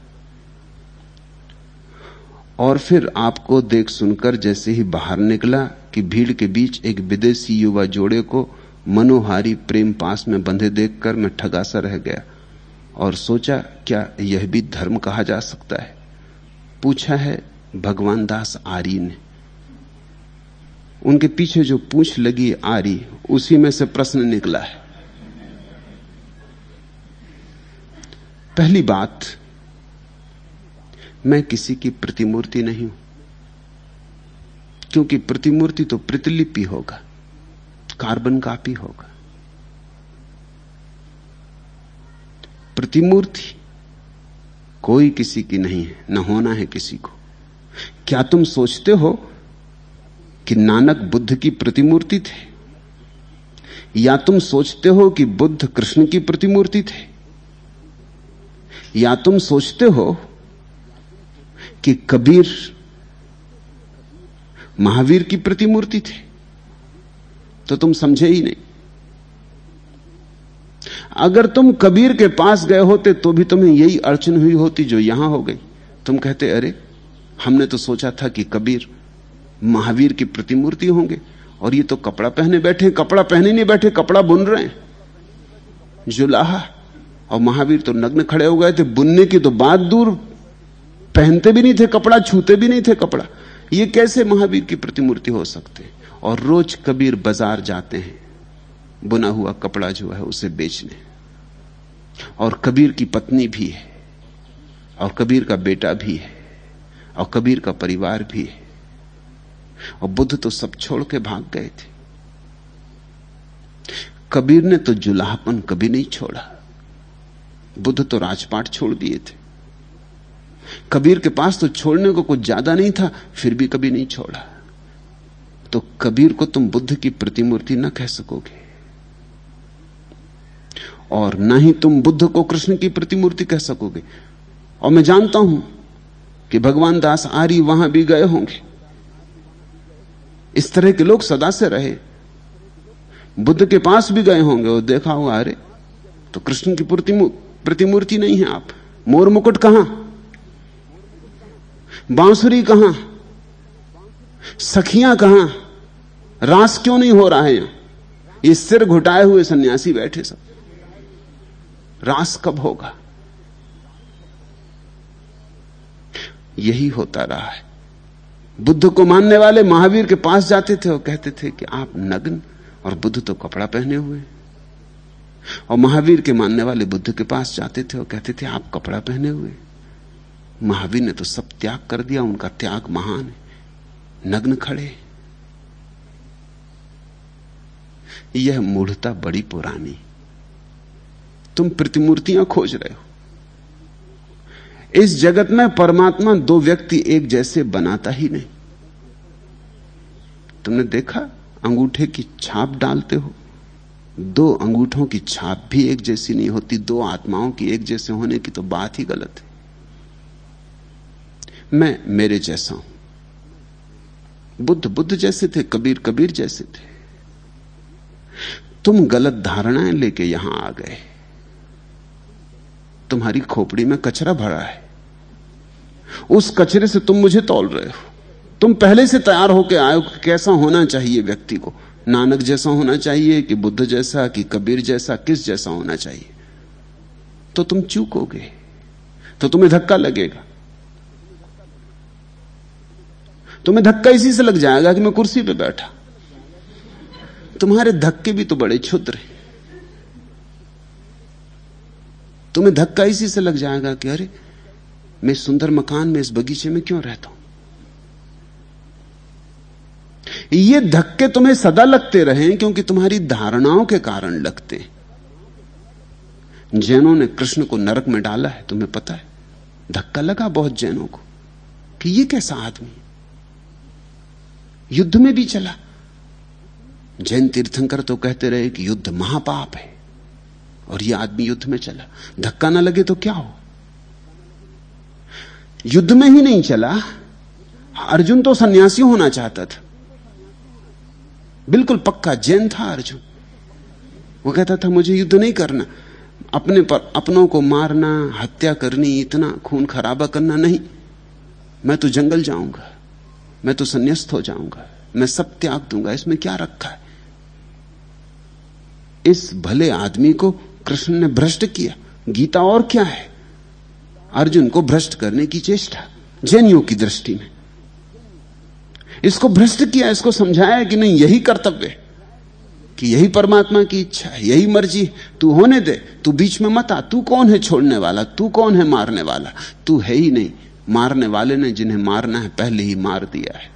और फिर आपको देख सुनकर जैसे ही बाहर निकला कि भीड़ के बीच एक विदेशी युवा जोड़े को मनोहारी प्रेम पास में बंधे देखकर मैं ठगासा रह गया और सोचा, क्या यह भी धर्म कहा जा सकता है? पूछा है भगवान दास आर्य ने। उनके पीछे जो पूछ लगी आरी, उसी में से प्रश्न निकला है। पहली बात, मैं किसी की प्रतिमूर्ति नहीं हूँ, क्योंकि प्रतिमूर्ति तो प्रतिलिपि होगा, कार्बन कापी होगा। प्रतिमूर्ति कोई किसी की नहीं है, न होना है किसी को। क्या तुम सोचते हो कि नानक बुद्ध की प्रतिमूर्ति थे? या तुम सोचते हो कि बुद्ध कृष्ण की प्रतिमूर्ति थे? या तुम सोचते हो कि कबीर महावीर की प्रतिमूर्ति थे? तो तुम समझे ही नहीं। अगर तुम कबीर के पास गए होते तो भी तुम्हें यही अड़चन हुई होती जो यहाँ हो गई। तुम कहते, अरे हमने तो सोचा था कि कबीर महावीर की प्रतिमूर्ति होंगे और ये तो कपड़ा पहने बैठे कपड़ा पहने नहीं बैठे, कपड़ा बुन रहे हैं। जुलाहा, और महावीर तो नग्न खड़े हो गए थे, बुनने की तो बात दूर, पहनते भी नहीं थे कपड़ा, छूते भी नहीं थे कपड़ा। ये कैसे महावीर की प्रतिमूर्ति हो सकते और रोज कबीर बाज़ार जाते हैं, बुना हुआ कपड़ा जो है उसे बेचने। और कबीर की पत्नी भी है, और कबीर का बेटा भी है। और कबीर का परिवार भी है। और बुद्ध तो सब छोड़ के भाग गए थे। कबीर ने तो जुलाहपन कभी नहीं छोड़ा। बुद्ध तो राजपाट छोड़ दिए थे। कबीर के पास तो छोड़ने को कुछ ज़्यादा नहीं था, फिर भी कभी नहीं छोड़ा। तो कबीर को तुम बुद्ध की प्रतिमूर्ति न कह सकोगे। और न ही तुम बुद्ध को कृष्ण की प्रतिमूर्ति कह सकोगे। और मैं जानता हूँ कि भगवान दास आर्य वहाँ भी गए होंगे। इस तरह के लोग सदा से रहे। बुद्ध के पास भी गए होंगे और देखा होगा अरे तो कृष्ण की प्रतिमूर्ति नहीं है आप। मोर मुकुट कहाँ? बांसुरी कहाँ? सखियाँ कहाँ? रास क्यों नहीं हो रहा है यहाँ? ये सिर घुटाए हुए सन्यासी बैठे सब। रास कब होगा? यही होता रहा है। बुद्ध को मानने वाले महावीर के पास जाते थे और कहते थे कि आप नग्न और बुद्ध तो कपड़ा पहने हुए और महावीर के मानने वाले बुद्ध के पास जाते थे और कहते थे, आप कपड़ा पहने हुए महावीर ने तो सब त्याग कर दिया, उनका त्याग महान है। नग्न खड़े यह मूढ़ता बड़ी पुरानी तुम प्रतिमूर्तियाँ खोज रहे हो। इस जगत में परमात्मा दो व्यक्ति एक जैसे बनाता ही नहीं। तुमने देखा? अंगूठे की छाप डालते हो। दो अंगूठों की छाप भी एक जैसी नहीं होती, दो आत्माओं की एक जैसे होने की तो बात ही गलत है। मैं मेरे जैसा हूँ। बुद्ध बुद्ध जैसे थे, कबीर कबीर जैसे थे। तुम गलत धारणाएँ लेके यहाँ आ गए। तुम्हारी खोपड़ी में कचरा भरा है। उस कचरे से तुम मुझे तोल रहे हो। तुम पहले से तैयार होकर आए हो कैसा होना चाहिए व्यक्ति को। नानक जैसा होना चाहिए कि बुद्ध जैसा, कि कबीर जैसा, किस जैसा होना चाहिए। तो तुम चूकोगे तो तुम्हें धक्का लगेगा। तुम्हें धक्का इसी से लग जाएगा कि मैं कुर्सी पे बैठा। तुम्हारे धक्के भी तो बड़े क्षुद्र हैं। तुम्हें धक्का इसी से लग जाएगा कि अरे मैं सुंदर मकान में, इस बगीचे में क्यों रहता हूँ? ये धक्के तुम्हें सदा लगते रहे, क्योंकि तुम्हारी धारणाओं के कारण लगते जैनों ने कृष्ण को नरक में डाला है, तुम्हें पता है। धक्का लगा बहुत जैनों को, कि ये कैसा आदमी युद्ध में भी चला। जैन तीर्थंकर तो कहते रहे कि युद्ध महापाप है, और यह आदमी युद्ध में चला। धक्का ना लगे तो क्या हो? युद्ध में ही नहीं चला। अर्जुन तो सन्यासी होना चाहता था। बिल्कुल पक्का जैन था अर्जुन। वो कहता था, मुझे युद्ध नहीं करना। अपने पर, अपनों को मारना, हत्या करनी, इतना खून खराबा करना नहीं। मैं तो जंगल जाऊँगा। मैं तो संन्यास्त हो जाऊँगा। मैं सब त्याग दूँगा। इसमें क्या रखा है? इस भले आदमी को कृष्ण ने भ्रष्ट किया। गीता और क्या है? अर्जुन को भ्रष्ट करने की चेष्टा, जैनियों की दृष्टि में। इसको भ्रष्ट किया, इसको समझाया कि नहीं, यही कर्तव्य कि यही परमात्मा की इच्छा है, यही मर्ज़ी तू होने दे, तू बीच में मत आ, तू कौन है छोड़ने वाला, तू कौन है मारने वाला? तू है ही नहीं, मारने वाले ने जिन्हें मारना है पहले ही मार दिया है।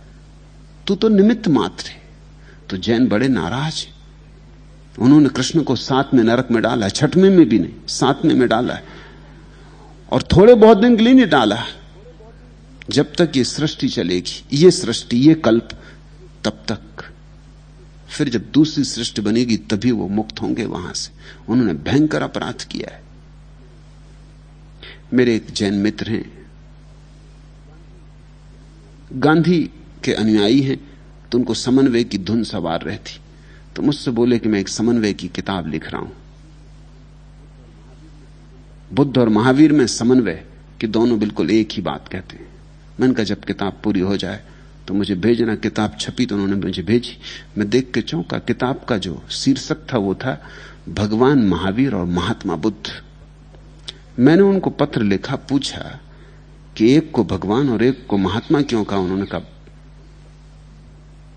तू तो निमित्त मात्र है तो जैन बड़े नाराज़ है। उन्होंने कृष्ण को सातवें नरक में डाला, छठवें में भी नहीं, सातवें में डाला है। और थोड़े बहुत दिन के लिए नहीं डाला। जब तक ये सृष्टि चलेगी, ये सृष्टि, ये कल्प, तब तक। फिर जब दूसरी सृष्टि बनेगी, तभी वो मुक्त होंगे वहाँ से। उन्होंने भयंकर अपराध किया है। मेरे एक जैन मित्र हैं। गांधी के अनुयायी हैं तो उनको समन्वय की धुन सवार रहती। तो मुझसे बोले कि मैं एक समन्वय की किताब लिख रहा हूँ। बुद्ध और महावीर में समन्वय कि दोनों बिल्कुल एक ही बात कहते हैं। मैंने कहा, जब किताब पूरी हो जाए तो मुझे भेजना, किताब छपी तो उन्होंने मुझे भेजी। मैं देख के चौंका, किताब का जो शीर्षक था, वो था, भगवान महावीर और महात्मा बुद्ध। मैंने उनको पत्र लिखा, पूछा कि एक को भगवान और एक को महात्मा क्यों कहा? उन्होंने कहा,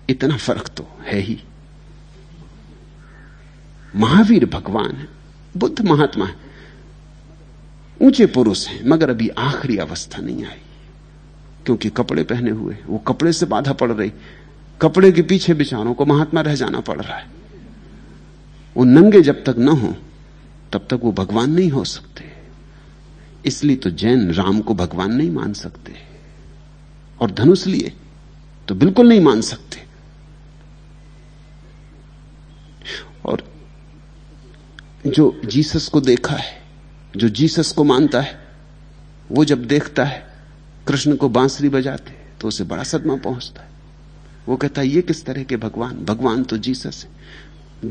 इतना फ़र्क तो है ही। महावीर भगवान है, बुद्ध महात्मा है। ऊँचे पुरुष हैं, मगर अभी आखिरी अवस्था नहीं आई। क्योंकि कपड़े पहने हुए, वो कपड़े से बाधा पड़ रही, कपड़े के पीछे बिचारों को महात्मा रह जाना पड़ रहा है। वो नंगे जब तक न हो, तब तक वो भगवान नहीं हो सकते। इसलिए तो जैन राम को भगवान नहीं मान सकते। और धनुष लिए तो बिल्कुल नहीं मान सकते। और जो जीसस को देखा है जो जीसस को मानता है, वो जब देखता है, कृष्ण को बांसुरी बजाते तो उसे बड़ा सदमा पहुँचता है। वो कहता है, ये किस तरह के भगवान? भगवान तो जीसस है।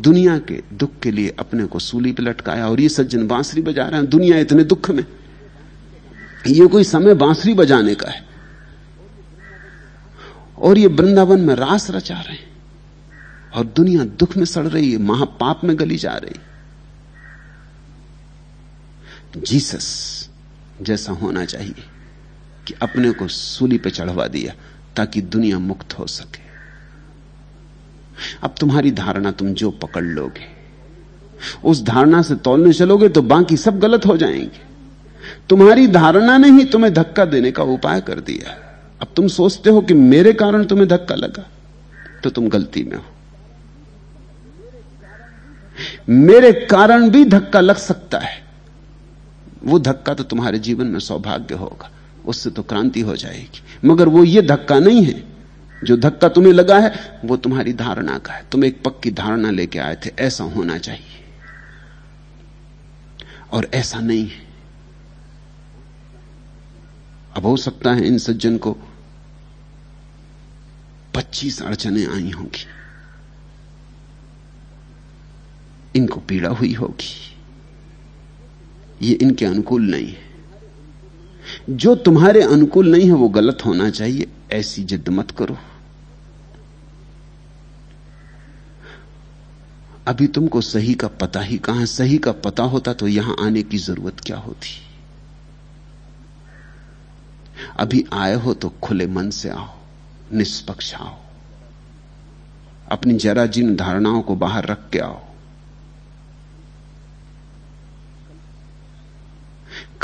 दुनिया के दुख के लिए अपने को सूली पर लटकाया और ये सज्जन बांसुरी बजा रहे हैं। दुनिया इतने दुख में। ये कोई समय बांसुरी बजाने का है। और ये वृंदावन में रास रचा रहे हैं। और दुनिया दुख में सड़ रही है, महापाप में गली जा रही जीसस जैसा होना चाहिए कि अपने को सूली पे चढ़वा दिया ताकि दुनिया मुक्त हो सके। अब तुम्हारी धारणा तुम जो पकड़ लोगे, उस धारणा से तोलने चलोगे तो बाकी सब गलत हो जाएँगे। तुम्हारी धारणा ने ही तुम्हें धक्का देने का उपाय कर दिया। अब तुम सोचते हो कि मेरे कारण तुम्हें धक्का लगा तो तुम गलती में हो। मेरे कारण भी धक्का लग सकता है वो धक्का तो तुम्हारे जीवन में सौभाग्य होगा, उससे तो क्रांति हो जाएगी। मगर वो ये धक्का नहीं है, जो धक्का तुम्हें लगा है, वो तुम्हारी धारणा का है। तुम एक पक्की धारणा लेके आए थे, ऐसा होना चाहिए। और ऐसा नहीं है। अब हो सकता है इन सज्जन को पच्चीस अड़चने आई होंगी। इनको पीड़ा हुई होगी। ये इनके अनुकूल नहीं है। जो तुम्हारे अनुकूल नहीं है, वो गलत होना चाहिए। ऐसी जिद मत करो। अभी तुमको सही का पता ही कहाँ सही का पता होता तो यहाँ आने की ज़रूरत क्या होती? अभी आए हो तो खुले मन से आओ, निष्पक्ष आओ। अपनी जरा जिन धारणाओं को बाहर रख के आओ।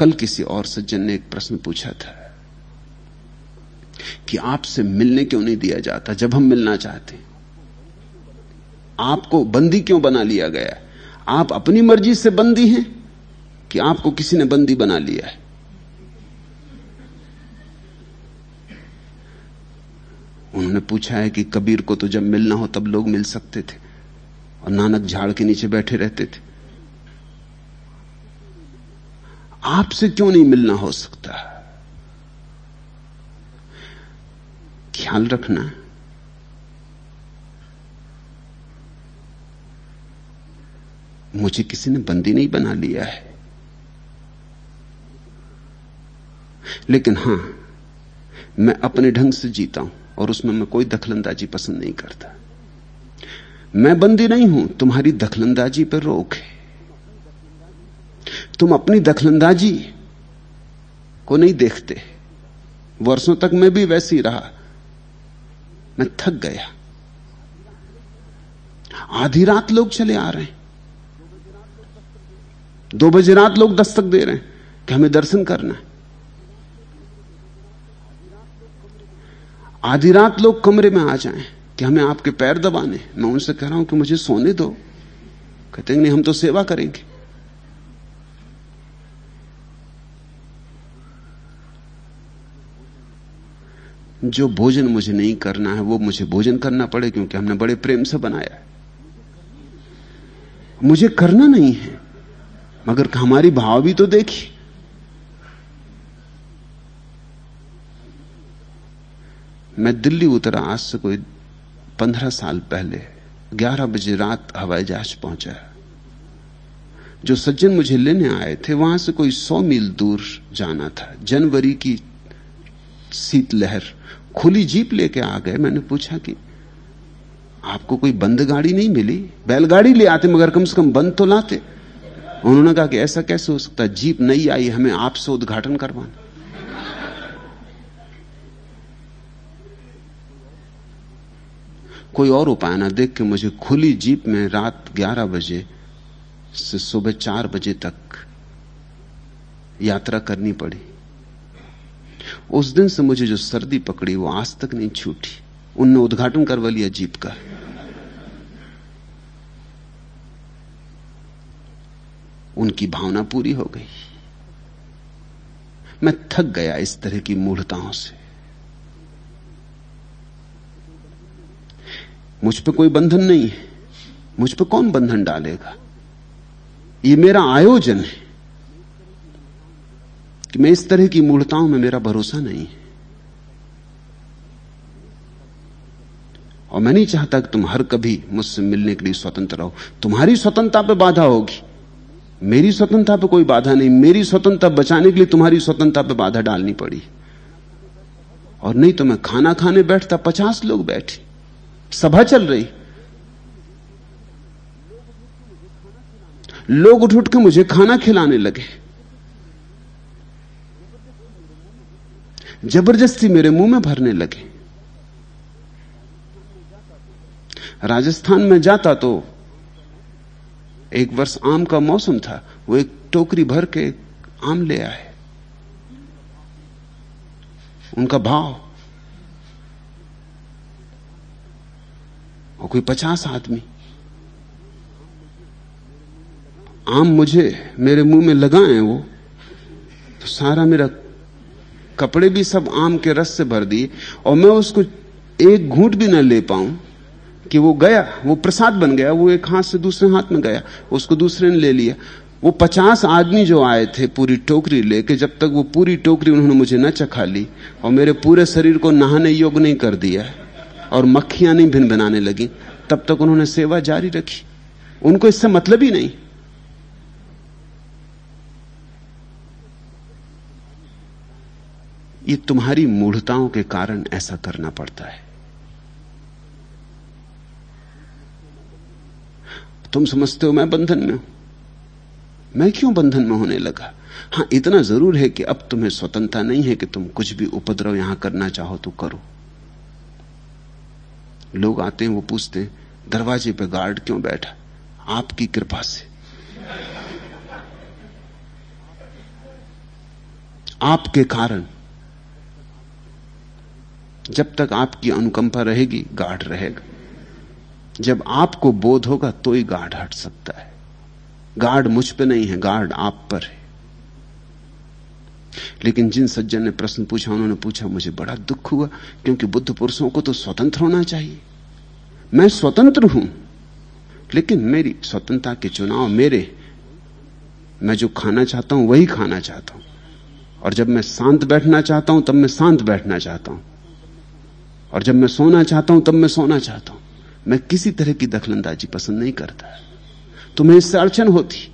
कल किसी और सज्जन ने एक प्रश्न पूछा था कि आपसे मिलने क्यों नहीं दिया जाता जब हम मिलना चाहते आपको बंदी क्यों बना लिया गया? आप अपनी मर्ज़ी से बंदी हैं कि आपको किसी ने बंदी बना लिया है? उन्होंने पूछा है कि कबीर को तो जब मिलना हो तब लोग मिल सकते थे और नानक झाड़ के नीचे बैठे रहते थे। आपसे क्यों नहीं मिलना हो सकता? ख्याल रखना। मुझे किसी ने बंदी नहीं बना लिया है। लेकिन हाँ, मैं अपने ढंग से जीता हूँ और उसमें मैं कोई दखलंदाजी पसंद नहीं करता। मैं बंदी नहीं हूँ, तुम्हारी दखलंदाजी पर रोक है। तुम अपनी दखलंदाजी को नहीं देखते। वर्षों तक मैं भी वैसे ही रहा। मैं थक गया। आधी रात लोग चले आ रहे हैं। दो बजे रात लोग दस्तक दे रहे हैं कि हमें दर्शन करना है। आधी रात लोग कमरे में आ जाएँ कि हमें आपके पैर दबाने मैं उनसे कह रहा हूँ कि मुझे सोने दो। कहते हैं नहीं, हम तो सेवा करेंगे। जो भोजन मुझे नहीं करना है, वो मुझे भोजन करना पड़े क्योंकि हमने बड़े प्रेम से बनाया है। मुझे करना नहीं है, मगर हमारी भाव भी तो देखी। मैं दिल्ली उतरा आज से कोई पंद्रह साल पहले, ग्यारह बजे रात हवाई जहाज़ पहुँचा। जो सज्जन मुझे लेने आए थे, वहाँ से कोई सौ मील दूर जाना था। जनवरी की शीतलहर खुली जीप लेके आ गए। मैंने पूछा कि, आपको कोई बंद गाड़ी नहीं मिली? बैलगाड़ी ले आते, मगर कम से कम बंद तो लाते। उन्होंने कहा कि, ऐसा कैसे हो सकता? जीप नहीं आई, हमें आपसे उद्घाटन करवाना। कोई और उपाय ना, देख के मुझे खुली जीप में रात 11 बजे से सुबह चार बजे तक यात्रा करनी पड़ी। उस दिन से मुझे जो सर्दी पकड़ी, वो आज तक नहीं छूटी। उनने उद्घाटन करवा लिया जीप का। उनकी भावना पूरी हो गई। मैं थक गया इस तरह की मूढ़ताओं से। मुझ पे कोई बंधन नहीं है। मुझ पे कौन बंधन डालेगा? ये मेरा आयोजन है। कि मैं इस तरह की मूर्ताओं में मेरा भरोसा नहीं है। और मैं नहीं चाहता कि तुम हर कभी मुझसे मिलने के लिए स्वतंत्र रहो। तुम्हारी स्वतंत्रता पे बाधा होगी। मेरी स्वतंत्रता पे कोई बाधा नहीं। मेरी स्वतंत्रता बचाने के लिए तुम्हारी स्वतंत्रता पे बाधा डालनी पड़ी। और नहीं तो मैं खाना खाने बैठता, पचास लोग बैठे। सभा चल रही। लोग उठ उठ के मुझे खाना खिलाने लगे। ज़बरदस्ती मेरे मुँह में भरने लगे। राजस्थान में जाता तो एक वर्ष आम का मौसम था, वो एक टोकरी भर के आम ले आए। उनका भाव और कोई पचास आदमी। आम मुझे मेरे मुँह में लगाए वो तो सारा मेरा कपड़े भी सब आम के रस से भर दिए और मैं उसको एक घूट भी न ले पाऊँ कि वो गया, वो प्रसाद बन गया, वो एक हाथ से दूसरे हाथ में गया, उसको दूसरे ने ले लिया। वो पचास आदमी जो आए थे पूरी टोकरी लेके, जब तक वो पूरी टोकरी उन्होंने मुझे न चखा ली और मेरे पूरे शरीर को नहाने योग्य नहीं कर दिया और मक्खियाँ नहीं भिन बनाने लगी, तब तक उन्होंने सेवा जारी रखी। उनको इससे मतलब ही नहीं। ये तुम्हारी मूढ़ताओं के कारण ऐसा करना पड़ता है। तुम समझते हो मैं बंधन में हूँ। मैं क्यों बंधन में होने लगा? हाँ, इतना ज़रूर है कि अब तुम्हें स्वतंत्रता नहीं है कि तुम कुछ भी उपद्रव यहाँ करना चाहो तो करो। लोग आते हैं, वो पूछते हैं, दरवाजे पे गार्ड क्यों बैठा? आपकी कृपा से। आपके कारण जब तक आपकी अनुकंपा रहेगी, गाढ़ रहेगा। जब आपको बोध होगा तो ही गाढ़ हट सकता है। गार्ड मुझ पे नहीं है गार्ड आप पर है। लेकिन जिन सज्जन ने प्रश्न पूछा, उन्होंने पूछा, मुझे बड़ा दुख हुआ, क्योंकि बुद्ध पुरुषों को तो स्वतंत्र होना चाहिए। मैं स्वतंत्र हूँ, लेकिन मेरी स्वतंत्रता के चुनाव मेरे। मैं जो खाना चाहता हूँ, वही खाना चाहता हूँ। और जब मैं शांत बैठना चाहता हूँ, तब मैं शांत बैठना चाहता हूँ। और जब मैं सोना चाहता हूँ, तब मैं सोना चाहता हूँ। मैं किसी तरह की दखलंदाजी पसंद नहीं करता। तुम्हें इससे अड़चन होती।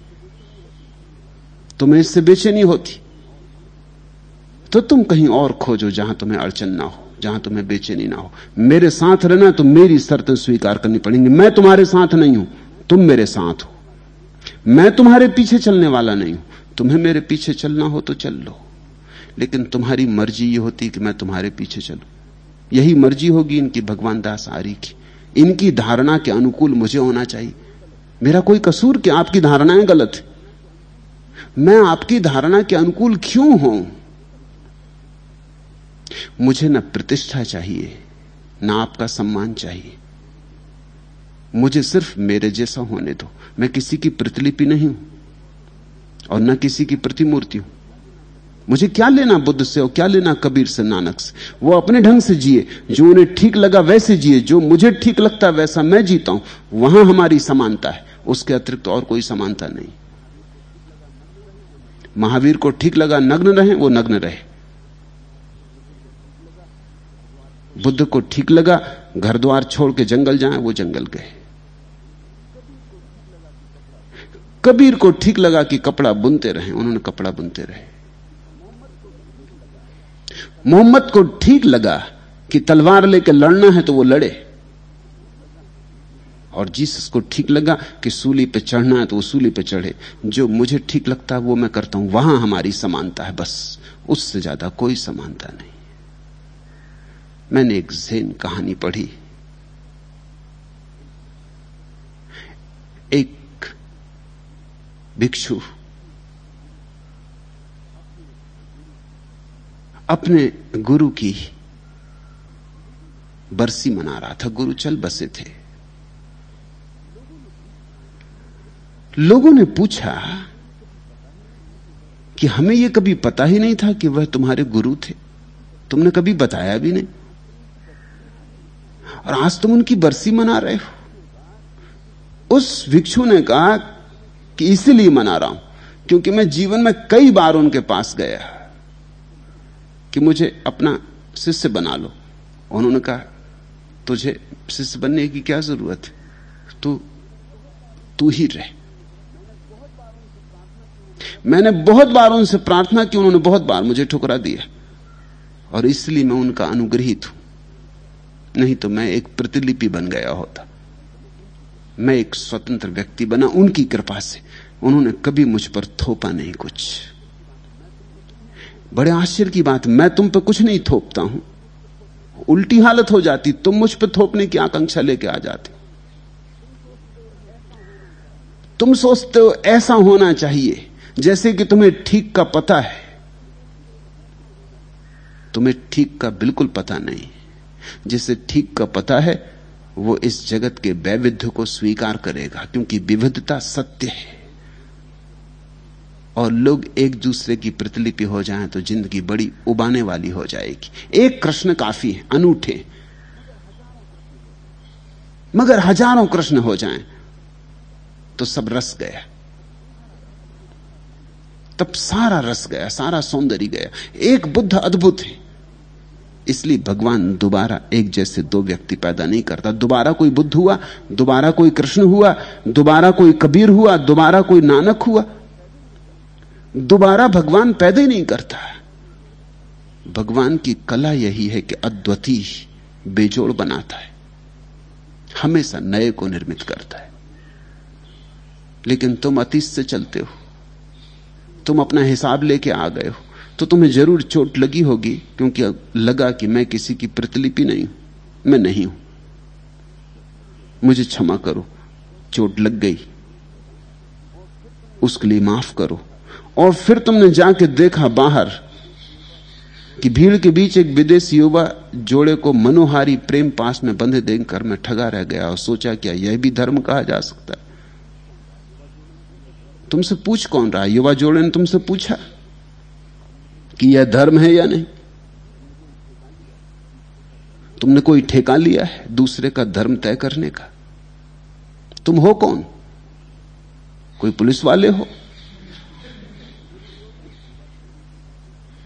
तुम्हें इससे बेचैनी होती। तो तुम कहीं और खोजो जहाँ तुम्हें अड़चन ना हो, जहाँ तुम्हें बेचैनी ना हो। मेरे साथ रहना तो मेरी शर्तें स्वीकार करनी पड़ेंगी। मैं तुम्हारे साथ नहीं हूँ, तुम मेरे साथ हो। मैं तुम्हारे पीछे चलने वाला नहीं हूँ। तुम्हें मेरे पीछे चलना हो तो चल लो। लेकिन तुम्हारी मर्ज़ी ये होती कि मैं तुम्हारे पीछे चलूँ। यही मर्ज़ी होगी इनकी भगवान दास आरी की। इनकी धारणा के अनुकूल मुझे होना चाहिए। मेरा कोई कसूर कि आपकी धारणाएँ गलत मैं आपकी धारणा के अनुकूल क्यों हूँ? मुझे न प्रतिष्ठा चाहिए, न आपका सम्मान चाहिए। मुझे सिर्फ़ मेरे जैसा होने दो। मैं किसी की प्रतिलिपि नहीं हूँ और न किसी की प्रतिमूर्ति हूँ। मुझे क्या लेना बुद्ध से और क्या लेना कबीर से नानक से? वो अपने ढंग से जिए, जो उन्हें ठीक लगा वैसे जिए, जो मुझे ठीक लगता है वैसा मैं जीता हूँ। वहाँ हमारी समानता है। उसके अतिरिक्त और कोई समानता नहीं। महावीर को ठीक लगा नग्न रहे, वो नग्न रहे। बुद्ध को ठीक लगा घर द्वार छोड़ के जंगल जाए, वो जंगल गए। कबीर को ठीक लगा कि कपड़ा बुनते रहे, उन्होंने कपड़ा बुनते रहे। मोहम्मद को ठीक लगा कि तलवार लेकर लड़ना है तो वो लड़े। और जीसस को ठीक लगा कि सूली पे चढ़ना है तो वो सूली पे चढ़े। जो मुझे ठीक लगता है वो मैं करता हूँ। वहाँ हमारी समानता है बस। उससे ज़्यादा कोई समानता नहीं। मैंने एक जैन कहानी पढ़ी। एक भिक्षु अपने गुरु की बरसी मना रहा था। गुरु चल बसे थे। लोगों ने पूछा कि हमें यह कभी पता ही नहीं था कि वह तुम्हारे गुरु थे। तुमने कभी बताया भी नहीं। और आज तुम उनकी बरसी मना रहे हो। उस भिक्षु ने कहा कि इसीलिए मना रहा हूँ, क्योंकि मैं जीवन में कई बार उनके पास गया। कि मुझे अपना शिष्य बना लो। उन्होंने कहा, तुझे शिष्य बनने की क्या ज़रूरत है? तू तू ही रहे। मैंने बहुत बार उनसे प्रार्थना की, उन्होंने बहुत बार मुझे ठुकरा दिया। और इसलिए मैं उनका अनुग्रहित हूँ। नहीं तो मैं एक प्रतिलिपि बन गया होता। मैं एक स्वतंत्र व्यक्ति बना उनकी कृपा से। उन्होंने कभी मुझ पर थोपा नहीं कुछ। बड़े आश्चर्य की बात, मैं तुम पे कुछ नहीं थोपता हूँ। उल्टी हालत हो जाती, तुम मुझ पे थोपने की आकांक्षा लेके आ जाते। तुम सोचते हो ऐसा होना चाहिए, जैसे कि तुम्हें ठीक का पता है। तुम्हें ठीक का बिल्कुल पता नहीं। जिसे ठीक का पता है, वो इस जगत के वैविध्य को स्वीकार करेगा, क्योंकि विविधता सत्य है। और लोग एक दूसरे की प्रतिलिपि हो जाएँ तो ज़िंदगी बड़ी उबाने वाली हो जाएगी। एक कृष्ण काफ़ी है, अनूठे मगर हज़ारों कृष्ण हो जाएँ तो सब रस गया। तब सारा रस गया, सारा सौंदर्य गया। एक बुद्ध अद्भुत है। इसलिए भगवान दोबारा एक जैसे दो व्यक्ति पैदा नहीं करता। दोबारा कोई बुद्ध हुआ, दोबारा कोई कृष्ण हुआ, दोबारा कोई कबीर हुआ, दोबारा कोई नानक हुआ। दोबारा भगवान पैदा ही नहीं करता भगवान की कला यही है कि अद्वितीय बेजोड़ बनाता है। हमेशा नए को निर्मित करता है। लेकिन तुम अतीत से चलते हो। तुम अपना हिसाब लेके आ गए हो। तो तुम्हें ज़रूर चोट लगी होगी, क्योंकि लगा कि मैं किसी की प्रतिलिपि नहीं हूँ। मैं नहीं हूँ। मुझे क्षमा करो। चोट लग गई। उसके लिए माफ़ करो। और फिर तुमने जाके देखा बाहर कि भीड़ के बीच एक विदेशी युवा जोड़े को मनोहारी प्रेम पास में बंधे देखकर मैं ठगा रह गया और सोचा क्या यह भी धर्म कहा जा सकता है। तुमसे पूछ कौन रहा युवा जोड़े ने तुमसे पूछा कि यह धर्म है या नहीं? तुमने कोई ठेका लिया है दूसरे का धर्म तय करने का? तुम हो कौन? कोई पुलिस वाले हो?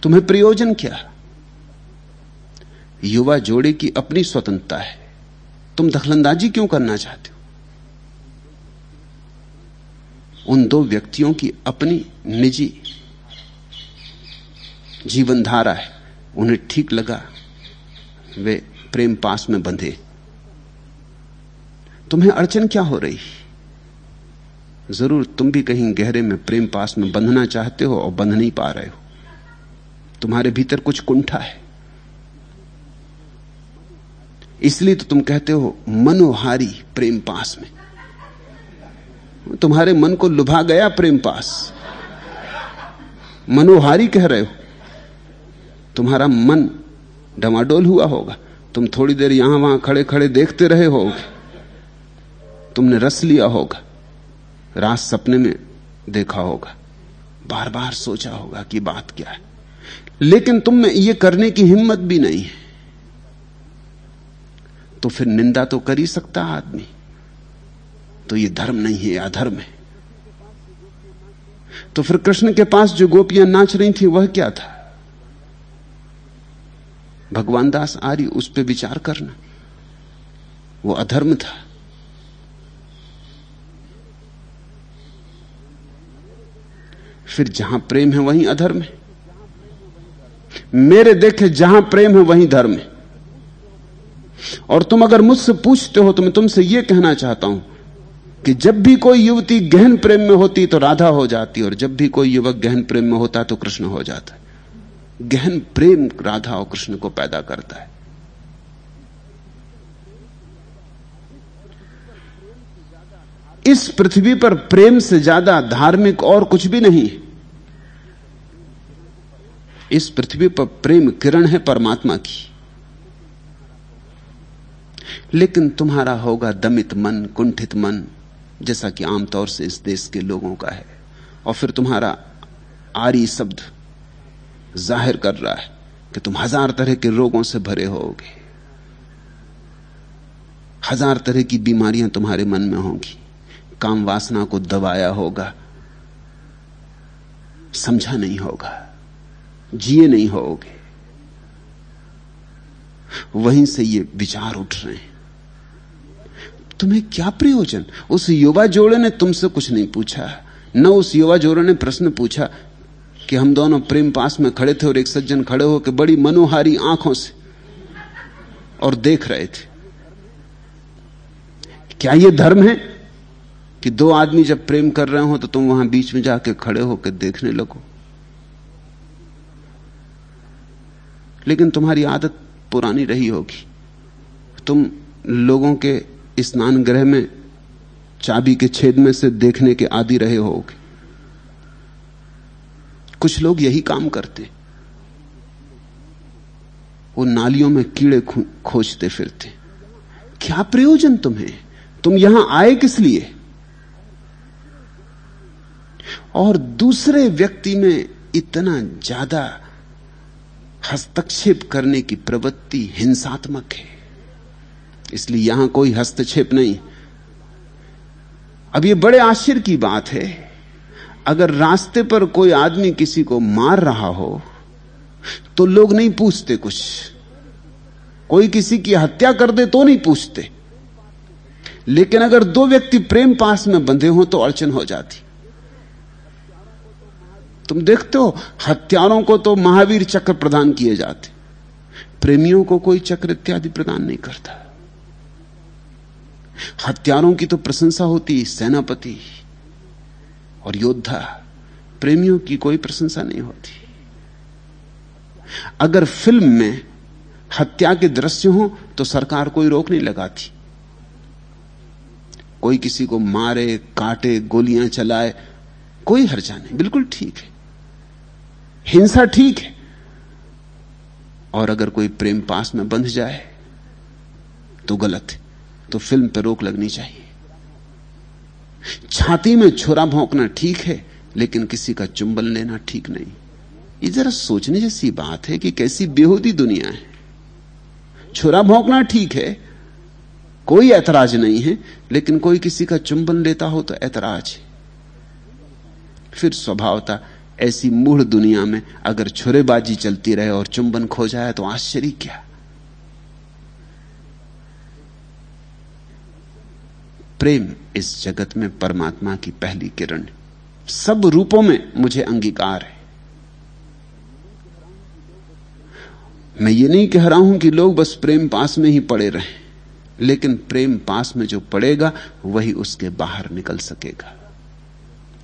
तुम्हें प्रयोजन क्या? युवा जोड़े की अपनी स्वतंत्रता है। तुम दखलंदाजी क्यों करना चाहते हो? उन दो व्यक्तियों की अपनी निजी जीवन धारा है। उन्हें ठीक लगा, वे प्रेम पास में बंधे। तुम्हें अड़चन क्या हो रही? ज़रूर तुम भी कहीं गहरे में प्रेम पास में बंधना चाहते हो और बंध नहीं पा रहे हो। तुम्हारे भीतर कुछ कुंठा है। इसलिए तो तुम कहते हो, मनोहारी प्रेम पास में। तुम्हारे मन को लुभा गया प्रेम पास। मनोहारी कह रहे हो, तुम्हारा मन डमाडोल हुआ होगा। तुम थोड़ी देर यहाँ वहाँ खड़े खड़े देखते रहे होगे। तुमने रस लिया होगा। रात सपने में देखा होगा। बार बार सोचा होगा कि बात क्या है। लेकिन तुम में यह करने की हिम्मत भी नहीं है। तो फिर निंदा तो कर ही सकता आदमी। तो ये धर्म नहीं है अधर्म है। तो फिर कृष्ण के पास जो गोपियाँ नाच रही थी, वह क्या था? भगवान दास आर्य, उस पर विचार करना। वो अधर्म था। फिर जहाँ प्रेम है, वहीं अधर्म है। मेरे देखे जहाँ प्रेम है वहीं धर्म है। और तुम अगर मुझसे पूछते हो तो मैं तुमसे यह कहना चाहता हूँ कि जब भी कोई युवती गहन प्रेम में होती तो राधा हो जाती, और जब भी कोई युवक गहन प्रेम में होता तो कृष्ण हो जाता है। गहन प्रेम राधा और कृष्ण को पैदा करता है। इस पृथ्वी पर प्रेम से ज़्यादा धार्मिक और कुछ भी नहीं इस पृथ्वी पर प्रेम किरण है परमात्मा की। लेकिन तुम्हारा होगा दमित मन, कुंठित मन, जैसा कि आमतौर से इस देश के लोगों का है। और फिर तुम्हारा आरी शब्द ज़ाहिर कर रहा है कि तुम हज़ार तरह के रोगों से भरे होगे। हज़ार तरह की बीमारियाँ तुम्हारे मन में होंगी। काम वासना को दबाया होगा। समझा नहीं होगा। जिए नहीं होगे। वहीं से ये विचार उठ रहे हैं। तुम्हें क्या प्रयोजन? उस युवा जोड़े ने तुमसे कुछ नहीं पूछा। न उस युवा जोड़े ने प्रश्न पूछा कि हम दोनों प्रेम पास में खड़े थे और एक सज्जन खड़े होकर बड़ी मनोहारी आँखों से और देख रहे थे। क्या यह धर्म है कि दो आदमी जब प्रेम कर रहे हो तो तुम वहाँ बीच में जाके खड़े होकर देखने लगो? लेकिन तुम्हारी आदत पुरानी रही होगी। तुम लोगों के स्नान गृह में, चाबी के छेद में से देखने के आदि रहे होगे। कुछ लोग यही काम करते। वो नालियों में कीड़े खोजते फिरते। क्या प्रयोजन तुम्हें? तुम यहाँ आए किस लिए? और दूसरे व्यक्ति में इतना ज़्यादा हस्तक्षेप करने की प्रवृत्ति हिंसात्मक है। इसलिए यहाँ कोई हस्तक्षेप नहीं। अब यह बड़े आश्चर्य की बात है, अगर रास्ते पर कोई आदमी किसी को मार रहा हो तो लोग नहीं पूछते कुछ। कोई किसी की हत्या कर दे तो नहीं पूछते। लेकिन अगर दो व्यक्ति प्रेम पास में बंधे हो तो अड़चन हो जाती। तुम देखते हो, हत्यारों को तो महावीर चक्र प्रदान किए जाते। प्रेमियों को कोई चक्र इत्यादि प्रदान नहीं करता। हत्यारों की तो प्रशंसा होती, सेनापति और योद्धा, प्रेमियों की कोई प्रशंसा नहीं होती। अगर फ़िल्म में हत्या के दृश्य हो तो सरकार कोई रोक नहीं लगाती। कोई किसी को मारे, काटे, गोलियाँ चलाए, कोई हर्जा नहीं, बिल्कुल ठीक है। हिंसा ठीक है। और अगर कोई प्रेम पास में बंध जाए तो गलत है। तो फ़िल्म पर रोक लगनी चाहिए। छाती में छुरा भोंकना ठीक है, लेकिन किसी का चुंबन लेना ठीक नहीं। ये जरा सोचने जैसी बात है कि कैसी बेहूदी दुनिया है। छुरा भोंकना ठीक है, कोई ऐतराज नहीं है, लेकिन कोई किसी का चुंबन लेता हो तो ऐतराज फिर स्वभावता ऐसी मूढ़ दुनिया में अगर छुरेबाजी चलती रहे और चुंबन खो जाए तो आश्चर्य क्या? प्रेम इस जगत में परमात्मा की पहली किरण सब रूपों में मुझे अंगीकार है। मैं ये नहीं कह रहा हूँ कि लोग बस प्रेम पास में ही पड़े रहें, लेकिन प्रेम पास में जो पड़ेगा, वही उसके बाहर निकल सकेगा।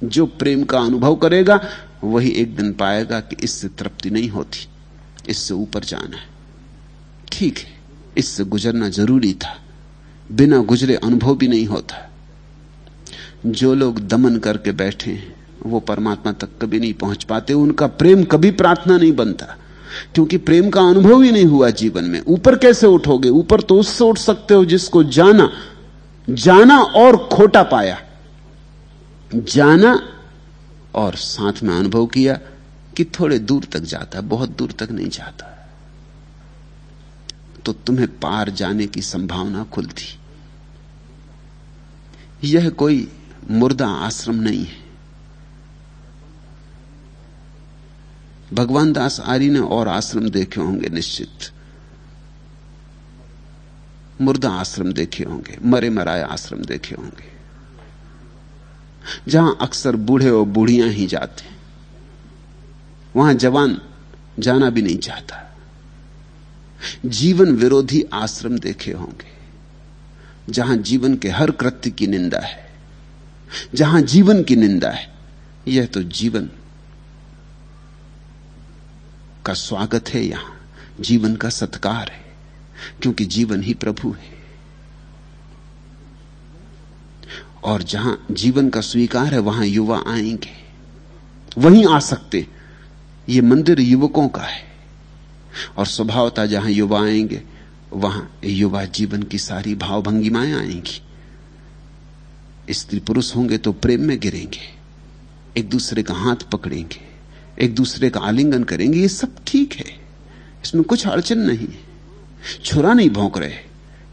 जो प्रेम का अनुभव करेगा वही एक दिन पाएगा कि इससे तृप्ति नहीं होती, इससे ऊपर जाना है। ठीक है, इससे गुजरना ज़रूरी था, बिना गुजरे अनुभव भी नहीं होता। जो लोग दमन करके बैठे हैं, वो परमात्मा तक कभी नहीं पहुँच पाते, उनका प्रेम कभी प्रार्थना नहीं बनता, क्योंकि प्रेम का अनुभव ही नहीं हुआ जीवन में। ऊपर कैसे उठोगे? ऊपर तो उससे उठ सकते हो जिसको जाना जाना और खोटा पाया। जाना और साथ में अनुभव किया कि थोड़े दूर तक जाता है बहुत दूर तक नहीं जाता। तो तुम्हें पार जाने की संभावना खुलती यह कोई मुर्दा आश्रम नहीं है। भगवान दास आर्य ने और आश्रम देखे होंगे निश्चित। मुर्दा आश्रम देखे होंगे, मरे मराए आश्रम देखे होंगे। जहाँ अक्सर बूढ़े और बूढ़ियाँ ही जाते हैं। वहाँ जवान जाना भी नहीं चाहता। जीवन विरोधी आश्रम देखे होंगे, जहाँ जीवन के हर कृत्य की निंदा है, जहाँ जीवन की निंदा है, यह तो जीवन का स्वागत है। यहाँ जीवन का सत्कार है, क्योंकि जीवन ही प्रभु है। और जहाँ जीवन का स्वीकार है, वहाँ युवा आएँगे। वहीं आ सकते। ये मंदिर युवकों का है। और स्वभावता जहाँ युवा आएँगे, वहाँ युवा जीवन की सारी भावभंगिमाएँ आएँगी। स्त्री पुरुष होंगे तो प्रेम में गिरेंगे। एक दूसरे का हाथ पकड़ेंगे। एक दूसरे का आलिंगन करेंगे। ये सब ठीक है। इसमें कुछ अड़चन नहीं है। छुरा नहीं भोंक रहे।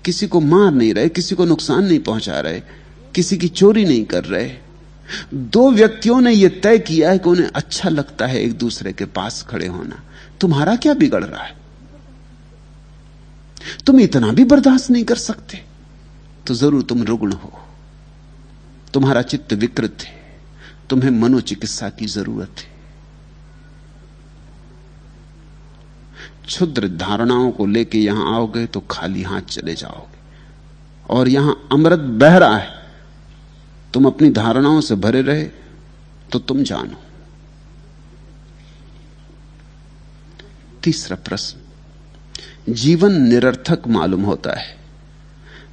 किसी को मार नहीं रहे, किसी को नुकसान नहीं पहुँचा रहे। किसी की चोरी नहीं कर रहे। दो व्यक्तियों ने यह तय किया है कि उन्हें अच्छा लगता है एक दूसरे के पास खड़े होना। तुम्हारा क्या बिगड़ रहा है? तुम इतना भी बर्दाश्त नहीं कर सकते। तो ज़रूर तुम रुग्ण हो। तुम्हारा चित्त विकृत है। तुम्हें मनोचिकित्सा की ज़रूरत है। क्षुद्र धारणाओं को लेके यहाँ आओगे तो खाली हाथ चले जाओगे। और यहाँ अमृत बह रहा है। तुम अपनी धारणाओं से भरे रहे तो तुम जानो। तीसरा प्रश्न। जीवन निरर्थक मालूम होता है।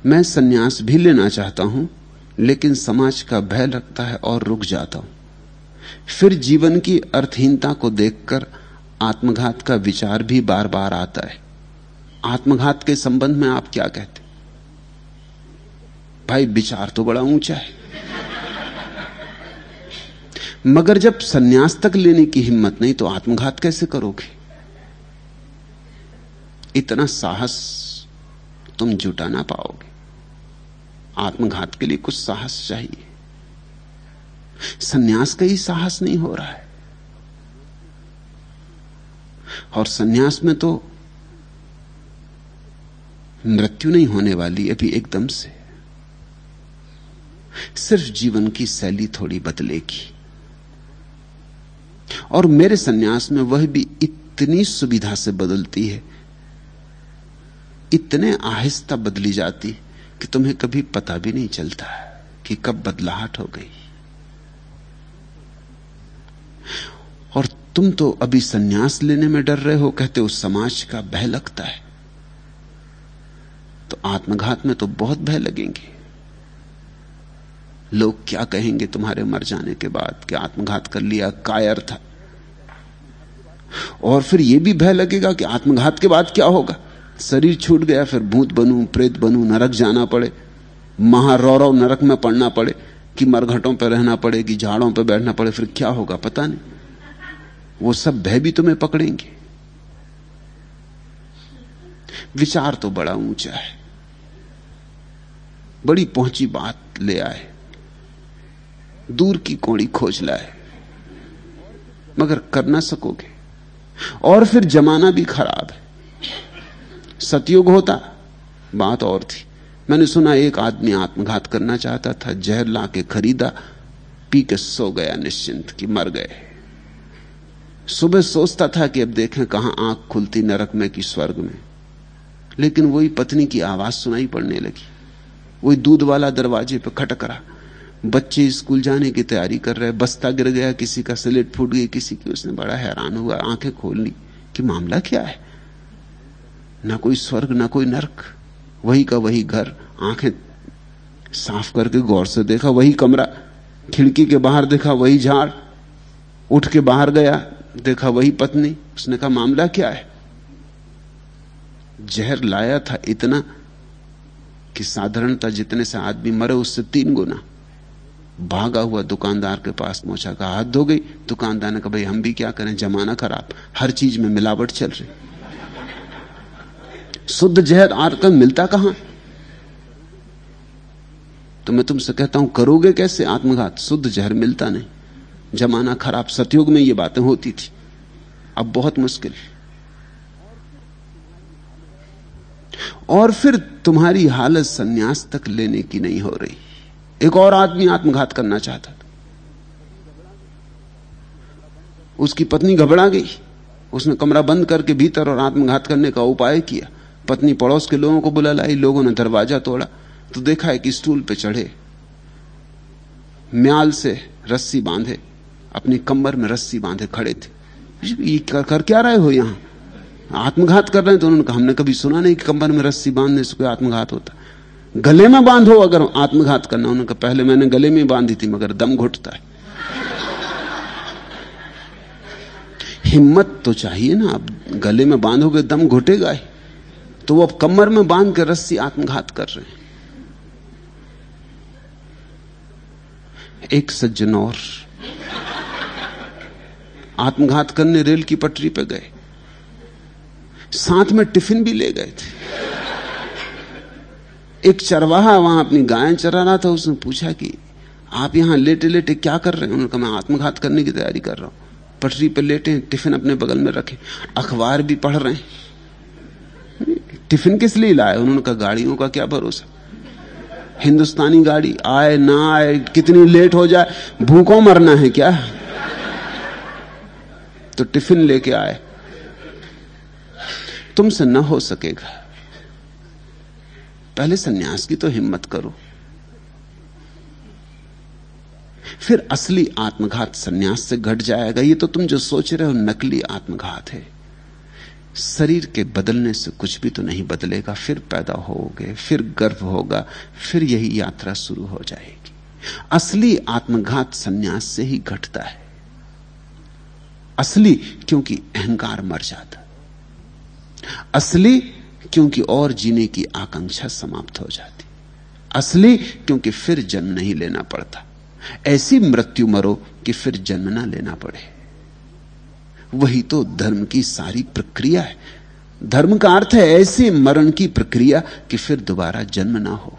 मैं सन्यास भी लेना चाहता हूँ, लेकिन समाज का भय लगता है और रुक जाता हूँ। फिर जीवन की अर्थहीनता को देखकर आत्मघात का विचार भी बार बार आता है। आत्मघात के संबंध में आप क्या कहते भाई, विचार तो बड़ा ऊँचा है। मगर जब सन्यास तक लेने की हिम्मत नहीं तो आत्मघात कैसे करोगे? इतना साहस तुम जुटा ना पाओगे। आत्मघात के लिए कुछ साहस चाहिए। सन्यास का ही साहस नहीं हो रहा है। और सन्यास में तो मृत्यु नहीं होने वाली अभी एकदम से। सिर्फ़ जीवन की शैली थोड़ी बदलेगी। और मेरे सन्यास में वह भी इतनी सुविधा से बदलती है। इतने आहिस्ता बदली जाती कि तुम्हें कभी पता भी नहीं चलता कि कब बदलाहट हो गई। और तुम तो अभी सन्यास लेने में डर रहे हो, कहते हो समाज का भय लगता है। तो आत्मघात में तो बहुत भय लगेंगे। लोग क्या कहेंगे तुम्हारे मर जाने के बाद? कि आत्मघात कर लिया? कायर था। और फिर यह भी भय लगेगा कि आत्मघात के बाद क्या होगा? शरीर छूट गया, फिर भूत बनू, प्रेत बनू, नरक जाना पड़े। महारौरव नरक में पड़ना पड़े कि मरघटों पर रहना पड़े कि झाड़ों पर बैठना पड़े, फिर क्या होगा पता नहीं। वो सब भय भी तुम्हें पकड़ेंगे। विचार तो बड़ा ऊँचा है। बड़ी पहुँची बात ले आए। दूर की कोड़ी खोज लाए। मगर कर ना सकोगे। और फिर जमाना भी खराब है। सतयुग होता, बात और थी। मैंने सुना एक आदमी आत्मघात करना चाहता था, जहर ला के खरीदा, पी के सो गया निश्चिंत कि मर गए। सुबह सोचता था कि अब देखें कहाँ आँख खुलती नरक में कि स्वर्ग में। लेकिन वही पत्नी की आवाज़ सुनाई पड़ने लगी। वही दूध वाला दरवाजे पर खटक रहा। बच्चे स्कूल जाने की तैयारी कर रहे बस्ता गिर गया, किसी का स्लेट फूट गई किसी की उसने बड़ा हैरान हुआ, आँखें खोल ली कि मामला क्या है? ना कोई स्वर्ग, ना कोई नरक, वही का वही घर, आँखें साफ़ करके गौर से देखा, वही कमरा, खिड़की के बाहर देखा, वही झाड़, उठ के बाहर गया, देखा वही पत्नी, उसने कहा, मामला क्या है? जहर लाया था इतना कि साधारणता जितने से आदमी मरे, उससे तीन गुना। भागा हुआ दुकानदार के पास पहुँचा, कहा हाथ धो गई। दुकानदार ने कहा, भाई, हम भी क्या करें? जमाना खराब। हर चीज़ में मिलावट चल रही शुद्ध जहर आजकल मिलता कहाँ? तो मैं तुमसे कहता हूँ, करोगे कैसे आत्मघात? शुद्ध जहर मिलता नहीं। जमाना खराब, सतयुग में ये बातें होती थी। अब बहुत मुश्किल। और फिर तुम्हारी हालत सन्यास तक लेने की नहीं हो रही। एक और आदमी आत्मघात करना चाहता था। उसकी पत्नी घबरा गई। उसने कमरा बंद करके भीतर और आत्मघात करने का उपाय किया। पत्नी पड़ोस के लोगों को बुला लाई लोगों ने दरवाज़ा तोड़ा तो देखा कि स्टूल पे चढ़े। म्याल से रस्सी बांधे अपनी कमर में रस्सी बांधे खड़े थे। ये कर, कर क्या रहे हो यहाँ? आत्मघात कर रहे हैं तो उन्होंने कहा हमने कभी सुना नहीं कि कमर में रस्सी बांधने से कोई आत्मघात होता। गले में बांधो अगर आत्मघात करना उन्होंने कहा पहले मैंने गले में बांधी थी, मगर दम घुटता है। हिम्मत तो चाहिए ना, अब गले में बांधोगे, दम घुटेगा ही। तो वो अब कमर में बाँध के रस्सी आत्मघात कर रहे हैं। एक सज्जन और आत्मघात करने रेल की पटरी पे गए। साथ में टिफ़िन भी ले गए थे। एक चरवाहा वहाँ अपनी गायें चरा रहा था, उसने पूछा कि आप यहाँ लेटे लेटे क्या कर रहे हैं? उन्होंने कहा, मैं आत्मघात करने की तैयारी कर रहा हूँ। पटरी पर लेटे हैं, टिफ़िन अपने बगल में रखे। अखबार भी पढ़ रहे हैं। टिफ़िन किस लिए लाए? उन्होंने कहा, गाड़ियों का क्या भरोसा? हिंदुस्तानी गाड़ी, आए ना आए, कितनी लेट हो जाए, भूखों मरना है क्या? तो टिफ़िन लेके आए। तुमसे न हो सकेगा। पहले सन्यास की तो हिम्मत करो। फिर असली आत्मघात सन्यास से घट जाएगा। ये तो तुम जो सोच रहे हो नकली आत्मघात है। शरीर के बदलने से कुछ भी तो नहीं बदलेगा, फिर पैदा होगे, फिर गर्भ होगा, फिर यही यात्रा शुरू हो जाएगी। असली आत्मघात सन्यास से ही घटता है। असली क्योंकि अहंकार मर जाता। असली क्योंकि और जीने की आकांक्षा समाप्त हो जाती। असली क्योंकि फिर जन्म नहीं लेना पड़ता। ऐसी मृत्यु मरो कि फिर जन्म ना लेना पड़े। वही तो धर्म की सारी प्रक्रिया है। धर्म का अर्थ है ऐसी मरण की प्रक्रिया कि फिर दोबारा जन्म ना हो।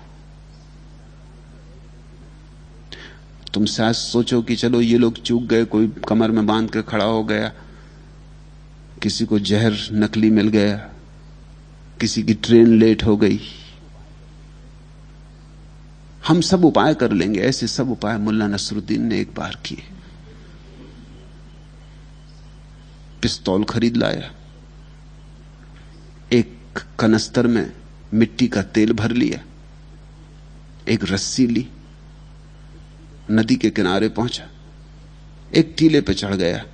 तुम शायद सोचो कि चलो ये लोग चूक गए, कोई कमर में बाँध के खड़ा हो गया, किसी को जहर नकली मिल गया। किसी की ट्रेन लेट हो गई। हम सब उपाय कर लेंगे, ऐसे सब उपाय मुल्ला नसरुद्दीन ने एक बार किए। पिस्तौल खरीद लाया। एक कनस्तर में मिट्टी का तेल भर लिया। एक रस्सी ली। नदी के किनारे पहुँचा। एक टीले पे चढ़ गया।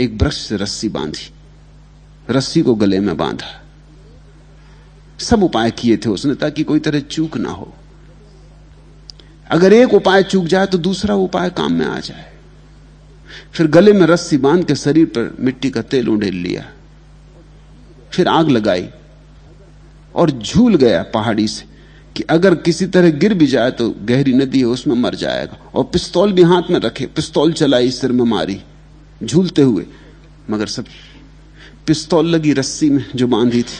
एक ब्रश से रस्सी बांधी। रस्सी को गले में बांधा। सब उपाय किए थे उसने ताकि कोई तरह चूक ना हो। अगर एक उपाय चूक जाए तो दूसरा उपाय काम में आ जाए। फिर गले में रस्सी बाँध के शरीर पर मिट्टी का तेल उड़ेल लिया। फिर आग लगाई और झूल गया पहाड़ी से कि अगर किसी तरह गिर भी जाए तो गहरी नदी है, उसमें मर जाएगा। और पिस्तौल भी हाथ में रखे, पिस्तौल चलाई, सिर में मारी, झूलते हुए। मगर सब पिस्तौल लगी रस्सी में जो बांधी थी।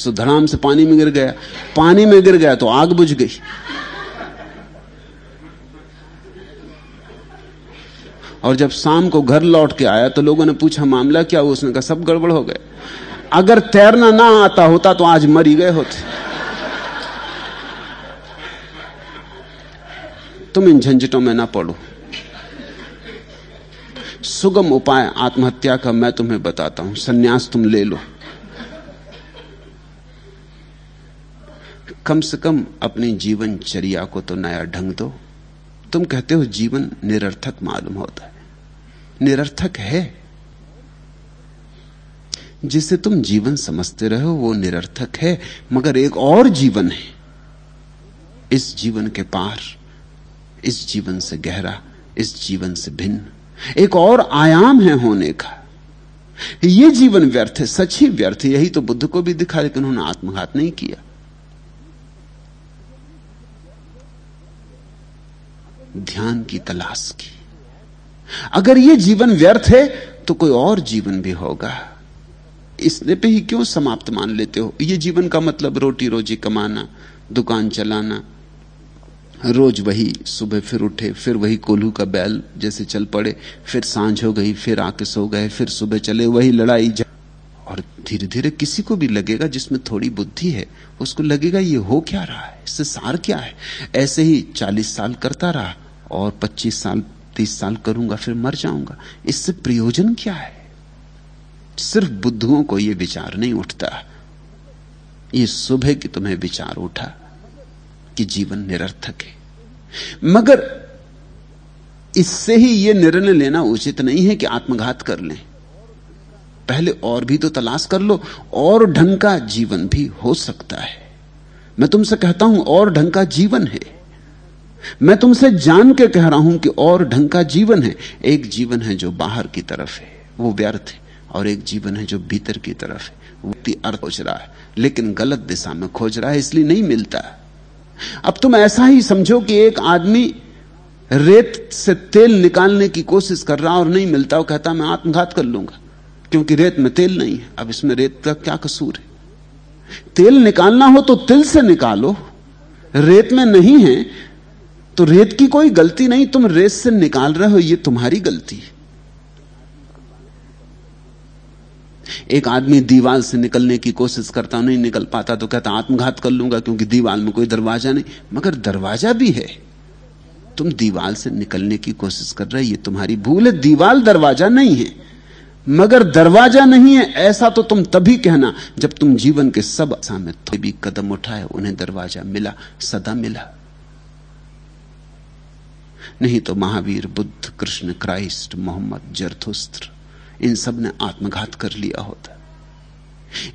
सो धड़ाम से पानी में गिर गया। पानी में गिर गया तो आग बुझ गई। और जब शाम को घर लौट के आया तो लोगों ने पूछा, मामला क्या हुआ? उसने कहा, सब गड़बड़ हो गए। अगर तैरना ना आता होता तो आज मरी गए होते। तुम इन झंझटों में ना पड़ो। सुगम उपाय आत्महत्या का मैं तुम्हें बताता हूँ। सन्यास तुम ले लो। कम से कम अपनी जीवन चर्या को तो नया ढंग दो। तुम कहते हो जीवन निरर्थक मालूम होता है। निरर्थक है। जिसे तुम जीवन समझते रहो, वो निरर्थक है, मगर एक और जीवन है। इस जीवन के पार, इस जीवन से गहरा, इस जीवन से भिन्न, एक और आयाम है होने का। यह जीवन व्यर्थ है, सच ही व्यर्थ यही तो बुद्ध को भी दिखा, लेकिन उन्होंने आत्मघात नहीं किया। ध्यान की तलाश की। अगर यह जीवन व्यर्थ है तो कोई और जीवन भी होगा। इसने पे ही क्यों समाप्त मान लेते हो? यह जीवन का मतलब रोटी रोजी कमाना, दुकान चलाना, रोज वही सुबह फिर उठे, फिर वही कोल्हू का बैल जैसे चल पड़े, फिर साँझ हो गई, फिर आके सो गए, फिर सुबह चले, वही लड़ाई और धीरे धीरे किसी को भी लगेगा जिसमें थोड़ी बुद्धि है, उसको लगेगा ये हो क्या रहा है, इससे सार क्या है? ऐसे ही चालीस साल करता रहा और पच्चीस साल, तीस साल करूँगा, फिर मर जाऊँगा। इससे प्रयोजन क्या है? सिर्फ़ बुद्धुओं को यह विचार नहीं उठता। ये सुबह कि तुम्हें विचार उठा कि जीवन निरर्थक है। मगर इससे ही यह निर्णय लेना उचित नहीं है कि आत्मघात कर लें। पहले और भी तो तलाश कर लो, और ढंग का जीवन भी हो सकता है। मैं तुमसे कहता हूँ, और ढंग का जीवन है। मैं तुमसे जान के कह रहा हूँ कि और ढंग का जीवन है। एक जीवन है जो बाहर की तरफ़ है, वो व्यर्थ है, और एक जीवन है जो भीतर की तरफ़ है। वो अर्थ खोज रहा है, लेकिन गलत दिशा में खोज रहा है, इसलिए नहीं मिलता। अब तुम ऐसा ही समझो कि एक आदमी रेत से तेल निकालने की कोशिश कर रहा और नहीं मिलता, वो कहता मैं आत्मघात कर लूँगा। क्योंकि रेत में तेल नहीं है। अब इसमें रेत का क्या कसूर है? तेल निकालना हो तो तिल से निकालो। रेत में नहीं है तो रेत की कोई गलती नहीं। तुम रेत से निकाल रहे हो यह तुम्हारी गलती है। एक आदमी दीवार से निकलने की कोशिश करता, नहीं निकल पाता तो कहता, आत्मघात कर लूँगा, क्योंकि दीवार में कोई दरवाज़ा नहीं। मगर दरवाज़ा भी है। तुम दीवार से निकलने की कोशिश कर रहे हो, ये तुम्हारी भूल है। दीवार दरवाज़ा नहीं है। मगर दरवाज़ा नहीं है, ऐसा तो तुम तभी कहना जब तुम जीवन के सब में तो भी कदम उठाए, उन्हें दरवाज़ा मिला, सदा मिला। नहीं तो Mahavir, Buddha, Krishna, Christ, Muhammad, Zarathustra, इन सबने आत्मघात कर लिया होता।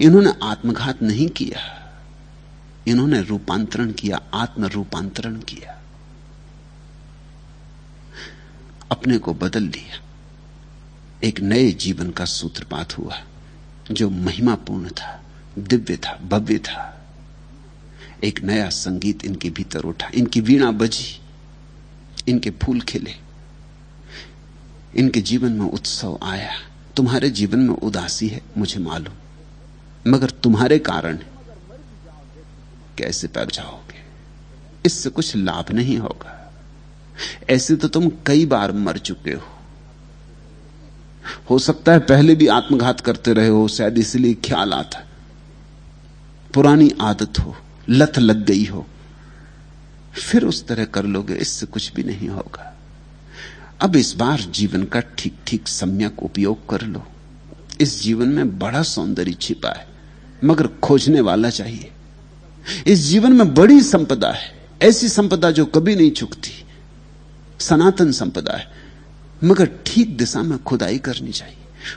इन्होंने आत्मघात नहीं किया। इन्होंने रूपांतरण किया आत्म रूपांतरण किया। अपने को बदल लिया। एक नए जीवन का सूत्रपात हुआ, जो महिमापूर्ण था, दिव्य था, भव्य था। एक नया संगीत इनके भीतर उठा, इनकी वीणा बजी, इनके फूल खिले, इनके जीवन में उत्सव आया। तुम्हारे जीवन में उदासी है, मुझे मालूम, मगर तुम्हारे कारण कैसे पैर जाओगे इससे कुछ लाभ नहीं होगा। ऐसे तो तुम कई बार मर चुके हो। हो सकता है पहले भी आत्मघात करते रहे हो, शायद इसलिए ख्याल आता पुरानी आदत हो, लत लग गई हो, फिर उस तरह कर लोगे, इससे कुछ भी नहीं होगा। अब इस बार जीवन का ठीक ठीक सम्यक उपयोग कर लो। इस जीवन में बड़ा सौंदर्य छिपा है, मगर खोजने वाला चाहिए। इस जीवन में बड़ी संपदा है, ऐसी संपदा जो कभी नहीं चुकती। सनातन संपदा है मगर ठीक दिशा में खुदाई करनी चाहिए।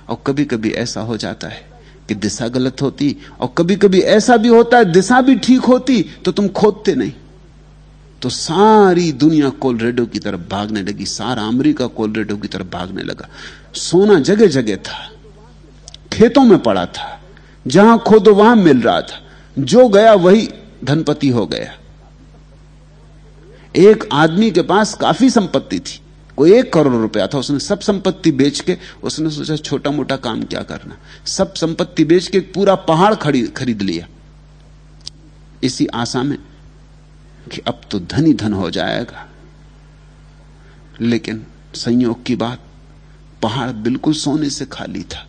और कभी कभी ऐसा हो जाता है कि दिशा गलत होती और कभी कभी ऐसा भी होता है, दिशा भी ठीक होती तो तुम खोदते नहीं। तो सारी दुनिया कोलरेडो की तरफ़ भागने लगी, सारा अमेरिका कोलरेडो की तरफ़ भागने लगा। सोना जगह जगह था, खेतों में पड़ा था, जहाँ खोदो वहाँ मिल रहा था, जो गया वही धनपति हो गया। एक आदमी के पास काफ़ी संपत्ति थी कोई एक करोड़ रुपया था, उसने सब संपत्ति बेच के, उसने सोचा छोटा मोटा काम क्या करना। सब संपत्ति बेच के पूरा पहाड़ खरीद खरीद लिया। इसी आशा में कि अब तो धन ही धन हो जाएगा। लेकिन संयोग की बात, पहाड़ बिल्कुल सोने से खाली था।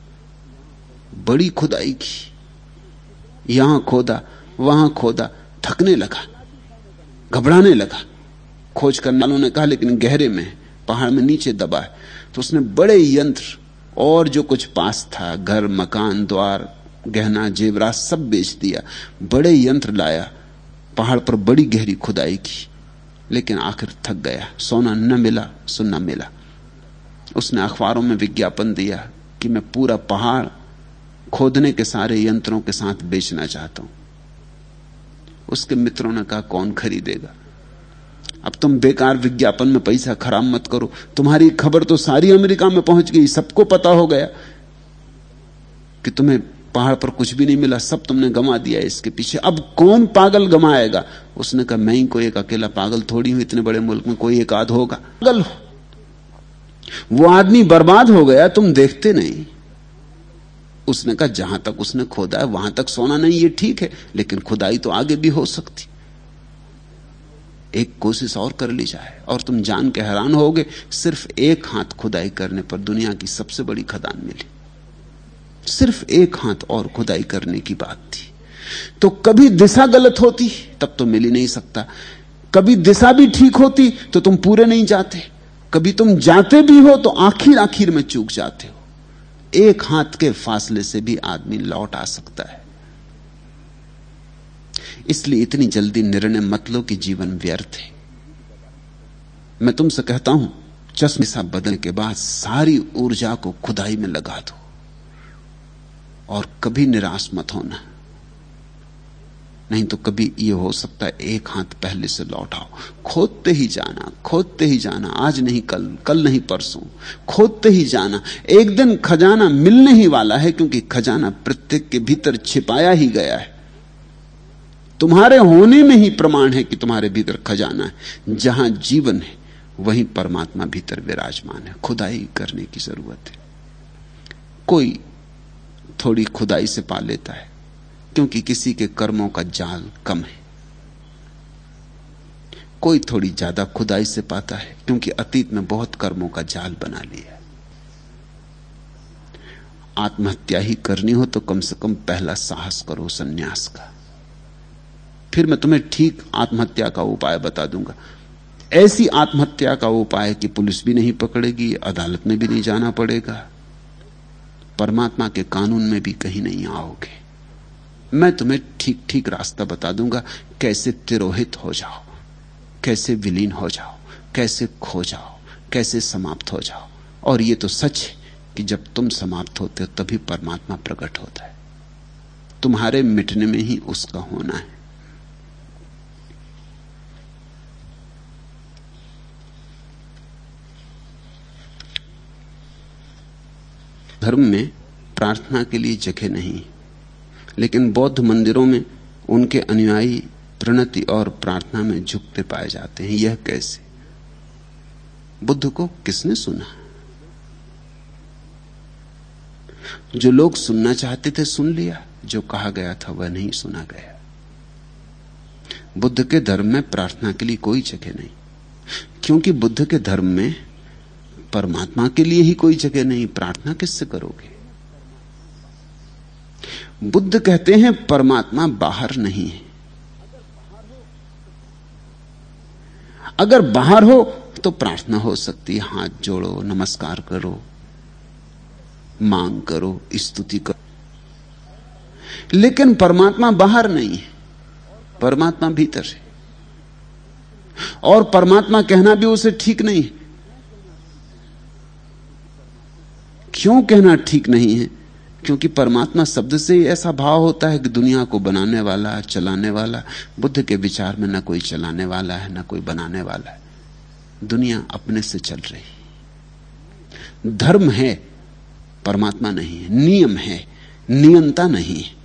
बड़ी खुदाई की। यहाँ खोदा, वहाँ खोदा, थकने लगा, घबराने लगा। खोज करने वालों ने कहा, लेकिन गहरे में पहाड़ में नीचे दबा है। तो उसने बड़े यंत्र और जो कुछ पास था, घर, मकान, द्वार, गहना, जेवरा सब बेच दिया। बड़े यंत्र लाया। पहाड़ पर बड़ी गहरी खुदाई की। लेकिन आखिर थक गया। सोना न मिला, सुनना मिला। उसने अखबारों में विज्ञापन दिया कि मैं पूरा पहाड़ खोदने के सारे यंत्रों के साथ बेचना चाहता हूँ। उसके मित्रों ने कहा, कौन खरीदेगा? अब तुम बेकार विज्ञापन में पैसा खराब मत करो। तुम्हारी खबर तो सारी अमेरिका में पहुँच गई, सबको पता हो गया कि तुम्हें पहाड़ पर कुछ भी नहीं मिला, सब तुमने गमा दिया इसके पीछे। अब कौन पागल गमाएगा उसने कहा, मैं ही कोई एक अकेला पागल थोड़ी हूँ, इतने बड़े मुल्क में कोई एक आध होगा। पागल हो। वो आदमी बर्बाद हो गया, तुम देखते नहीं। उसने कहा, जहाँ तक उसने खोदा है, वहाँ तक सोना नहीं, ये ठीक है, लेकिन खुदाई तो आगे भी हो सकती। एक कोशिश और कर ली जाए। और तुम जान के हैरान होगे, सिर्फ़ एक हाथ खुदाई करने पर दुनिया की सबसे बड़ी खदान मिली। सिर्फ़ एक हाथ और खुदाई करने की बात थी। तो कभी दिशा गलत होती, तब तो मिल ही नहीं सकता। कभी दिशा भी ठीक होती तो तुम पूरे नहीं जाते। कभी तुम जाते भी हो तो आखिर आखिर में चूक जाते हो। एक हाथ के फासले से भी आदमी लौट आ सकता है। इसलिए इतनी जल्दी निर्णय मत लो कि जीवन व्यर्थ है। मैं तुमसे कहता हूँ, चश्मे सा बदलने के बाद सारी ऊर्जा को खुदाई में लगा दो और कभी निराश मत होना। नहीं तो कभी यह हो सकता है एक हाथ पहले से लौटाओ खोदते ही जाना, खोदते ही जाना, आज नहीं कल कल नहीं परसों। खोदते ही जाना, एक दिन खजाना मिलने ही वाला है क्योंकि खजाना प्रत्येक के भीतर छिपाया ही गया है। तुम्हारे होने में ही प्रमाण है कि तुम्हारे भीतर खजाना है। जहाँ जीवन है, वहीं परमात्मा भीतर विराजमान है। खुदाई करने की ज़रूरत है। कोई थोड़ी खुदाई से पा लेता है, क्योंकि किसी के कर्मों का जाल कम है। कोई थोड़ी ज़्यादा खुदाई से पाता है, क्योंकि अतीत में बहुत कर्मों का जाल बना लिया आत्महत्या ही करनी हो तो कम से कम पहला साहस करो, सन्यास का। फिर मैं तुम्हें ठीक आत्महत्या का उपाय बता दूँगा। ऐसी आत्महत्या का उपाय कि पुलिस भी नहीं पकड़ेगी, अदालत में भी नहीं जाना पड़ेगा। परमात्मा के कानून में भी कहीं नहीं आओगे। मैं तुम्हें ठीक ठीक रास्ता बता दूँगा, कैसे तिरोहित हो जाओ, कैसे विलीन हो जाओ, कैसे खो जाओ, कैसे समाप्त हो जाओ। और ये तो सच है कि जब तुम समाप्त होते हो, तभी परमात्मा प्रकट होता है। तुम्हारे मिटने में ही उसका होना है। धर्म में प्रार्थना के लिए जगह नहीं। लेकिन बौद्ध मंदिरों में उनके अनुयायी प्रणति और प्रार्थना में झुकते पाए जाते हैं। यह कैसे? बुद्ध को किसने सुना? जो लोग सुनना चाहते थे सुन लिया, जो कहा गया था वह नहीं सुना गया। बुद्ध के धर्म में प्रार्थना के लिए कोई जगह नहीं। क्योंकि बुद्ध के धर्म में परमात्मा के लिए ही कोई जगह नहीं, प्रार्थना किससे करोगे? बुद्ध कहते हैं, परमात्मा बाहर नहीं है। अगर बाहर हो तो प्रार्थना हो सकती है, हाथ जोड़ो, नमस्कार करो, मांग करो, स्तुति करो। लेकिन परमात्मा बाहर नहीं है, परमात्मा भीतर है। और परमात्मा कहना भी उसे ठीक नहीं है। क्यों कहना ठीक नहीं है? क्योंकि परमात्मा शब्द से ही ऐसा भाव होता है कि दुनिया को बनाने वाला, चलाने वाला, बुद्ध के विचार में ना कोई चलाने वाला है, ना कोई बनाने वाला है। दुनिया अपने से चल रही धर्म है, परमात्मा नहीं है। नियम है, नियंता नहीं है।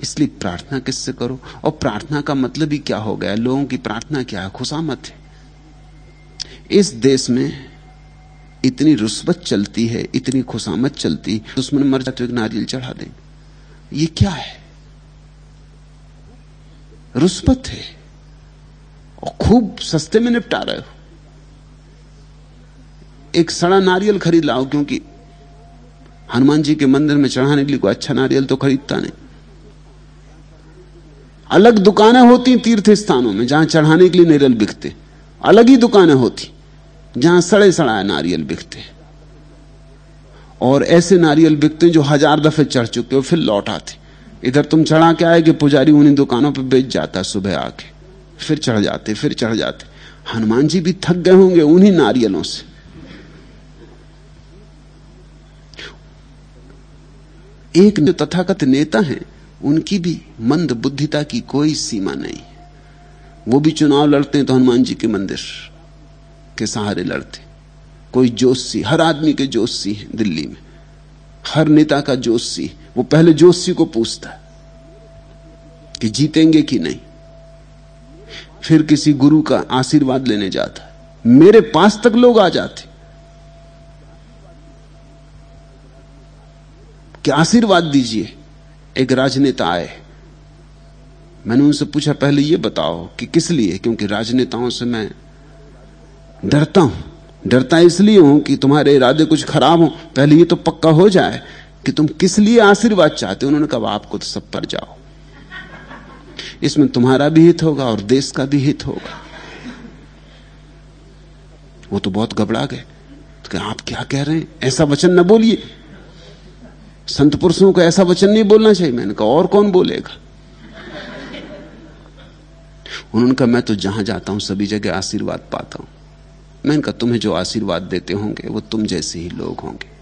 इसलिए प्रार्थना किससे करो? और प्रार्थना का मतलब ही क्या हो गया? लोगों की प्रार्थना क्या है? खुशामत है। इस देश में इतनी रुस्बत चलती है, इतनी खुशामत चलती है, दुश्मन मर जाते एक नारियल चढ़ा दे। ये क्या है? रुस्बत है। और खूब सस्ते में निपटा रहे हो। एक सड़ा नारियल खरीद लाओ, क्योंकि हनुमान जी के मंदिर में चढ़ाने के लिए कोई अच्छा नारियल तो खरीदता नहीं। अलग दुकानें होती तीर्थ स्थानों में, जहाँ चढ़ाने के लिए नारियल बिकते। अलग ही दुकानें होती। जहाँ सड़े सड़ाए नारियल बिकते और ऐसे नारियल बिकते जो हज़ार दफे चढ़ चुके हो फिर लौट आते इधर तुम चढ़ा के आए कि पुजारी उन्हीं दुकानों पर बेच जाता सुबह आके। फिर चढ़ जाते फिर चढ़ जाते हनुमान जी भी थक गए होंगे उन्हीं नारियलों से। एक जो तथाकथ नेता हैं, उनकी भी मंद बुद्धिता की कोई सीमा नहीं। वो भी चुनाव लड़ते हैं तो हनुमान जी के मंदिर। के सहारे लड़ते। कोई जोशी, हर आदमी के जोशी है दिल्ली में। हर नेता का जोशी, वो पहले जोशी को पूछता कि जीतेंगे कि नहीं। फिर किसी गुरु का आशीर्वाद लेने जाता मेरे पास तक लोग आ जाते। कि आशीर्वाद दीजिए। एक राजनेता आए। मैंने उनसे पूछा, पहले यह बताओ कि किस लिए? क्योंकि राजनेताओं से मैं डरता हूँ। डरता इसलिए हूँ कि तुम्हारे इरादे कुछ खराब हो। पहले ये तो पक्का हो जाए कि तुम किस लिए आशीर्वाद चाहते हो, उन्होंने कहा आपको तो सब पर जाओ। इसमें तुम्हारा भी हित होगा और देश का भी हित होगा। वो तो बहुत घबरा गए। तो आप क्या कह रहे हैं? ऐसा वचन ना बोलिए। संत पुरुषों को ऐसा वचन नहीं बोलना चाहिए। मैंने कहा, और कौन बोलेगा? उन्होंने कहा, मैं तो जहाँ जाता हूँ, सभी जगह आशीर्वाद पाता हूँ। मैंने कहा तुम्हें जो आशीर्वाद देते होंगे, वो तुम जैसे ही लोग होंगे।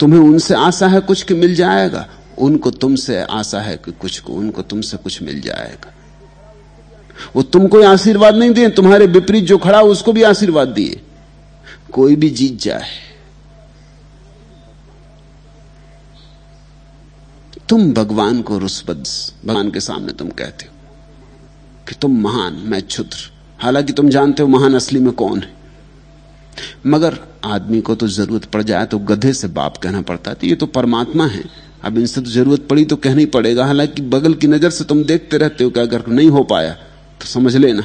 तुम्हें उनसे आशा है कुछ कि मिल जाएगा? उनको तुमसे आशा है कि कुछ को, उनको तुमसे कुछ मिल जाएगा। वो तुमको आशीर्वाद नहीं दिए तुम्हारे विपरीत जो खड़ा उसको भी आशीर्वाद दिए। कोई भी जीत जाए। तुम भगवान को रुस्बद भगवान के सामने तुम कहते हो कि तुम महान, मैं क्षुद्र। हालाँकि तुम जानते हो महान असली में कौन है। मगर आदमी को तो ज़रूरत पड़ जाए तो गधे से बाप कहना पड़ता है तो ये तो परमात्मा है। अब इनसे तो ज़रूरत पड़ी तो कहना ही पड़ेगा, हालाँकि बगल की नज़र से तुम देखते रहते हो कि अगर नहीं हो पाया तो समझ लेना।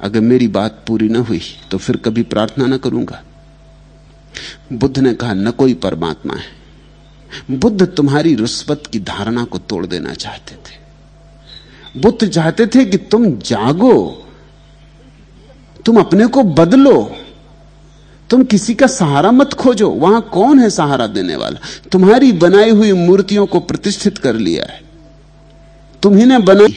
अगर मेरी बात पूरी ना हुई तो फिर कभी प्रार्थना ना करूँगा। बुद्ध ने कहा, न कोई परमात्मा है। बुद्ध तुम्हारी रुस्वत की धारणा को तोड़ देना चाहते थे। बुद्ध चाहते थे कि तुम जागो। तुम अपने को बदलो। तुम किसी का सहारा मत खोजो। वहाँ कौन है सहारा देने वाला? तुम्हारी बनाई हुई मूर्तियों को प्रतिष्ठित कर लिया है। तुम्ही ने बनाई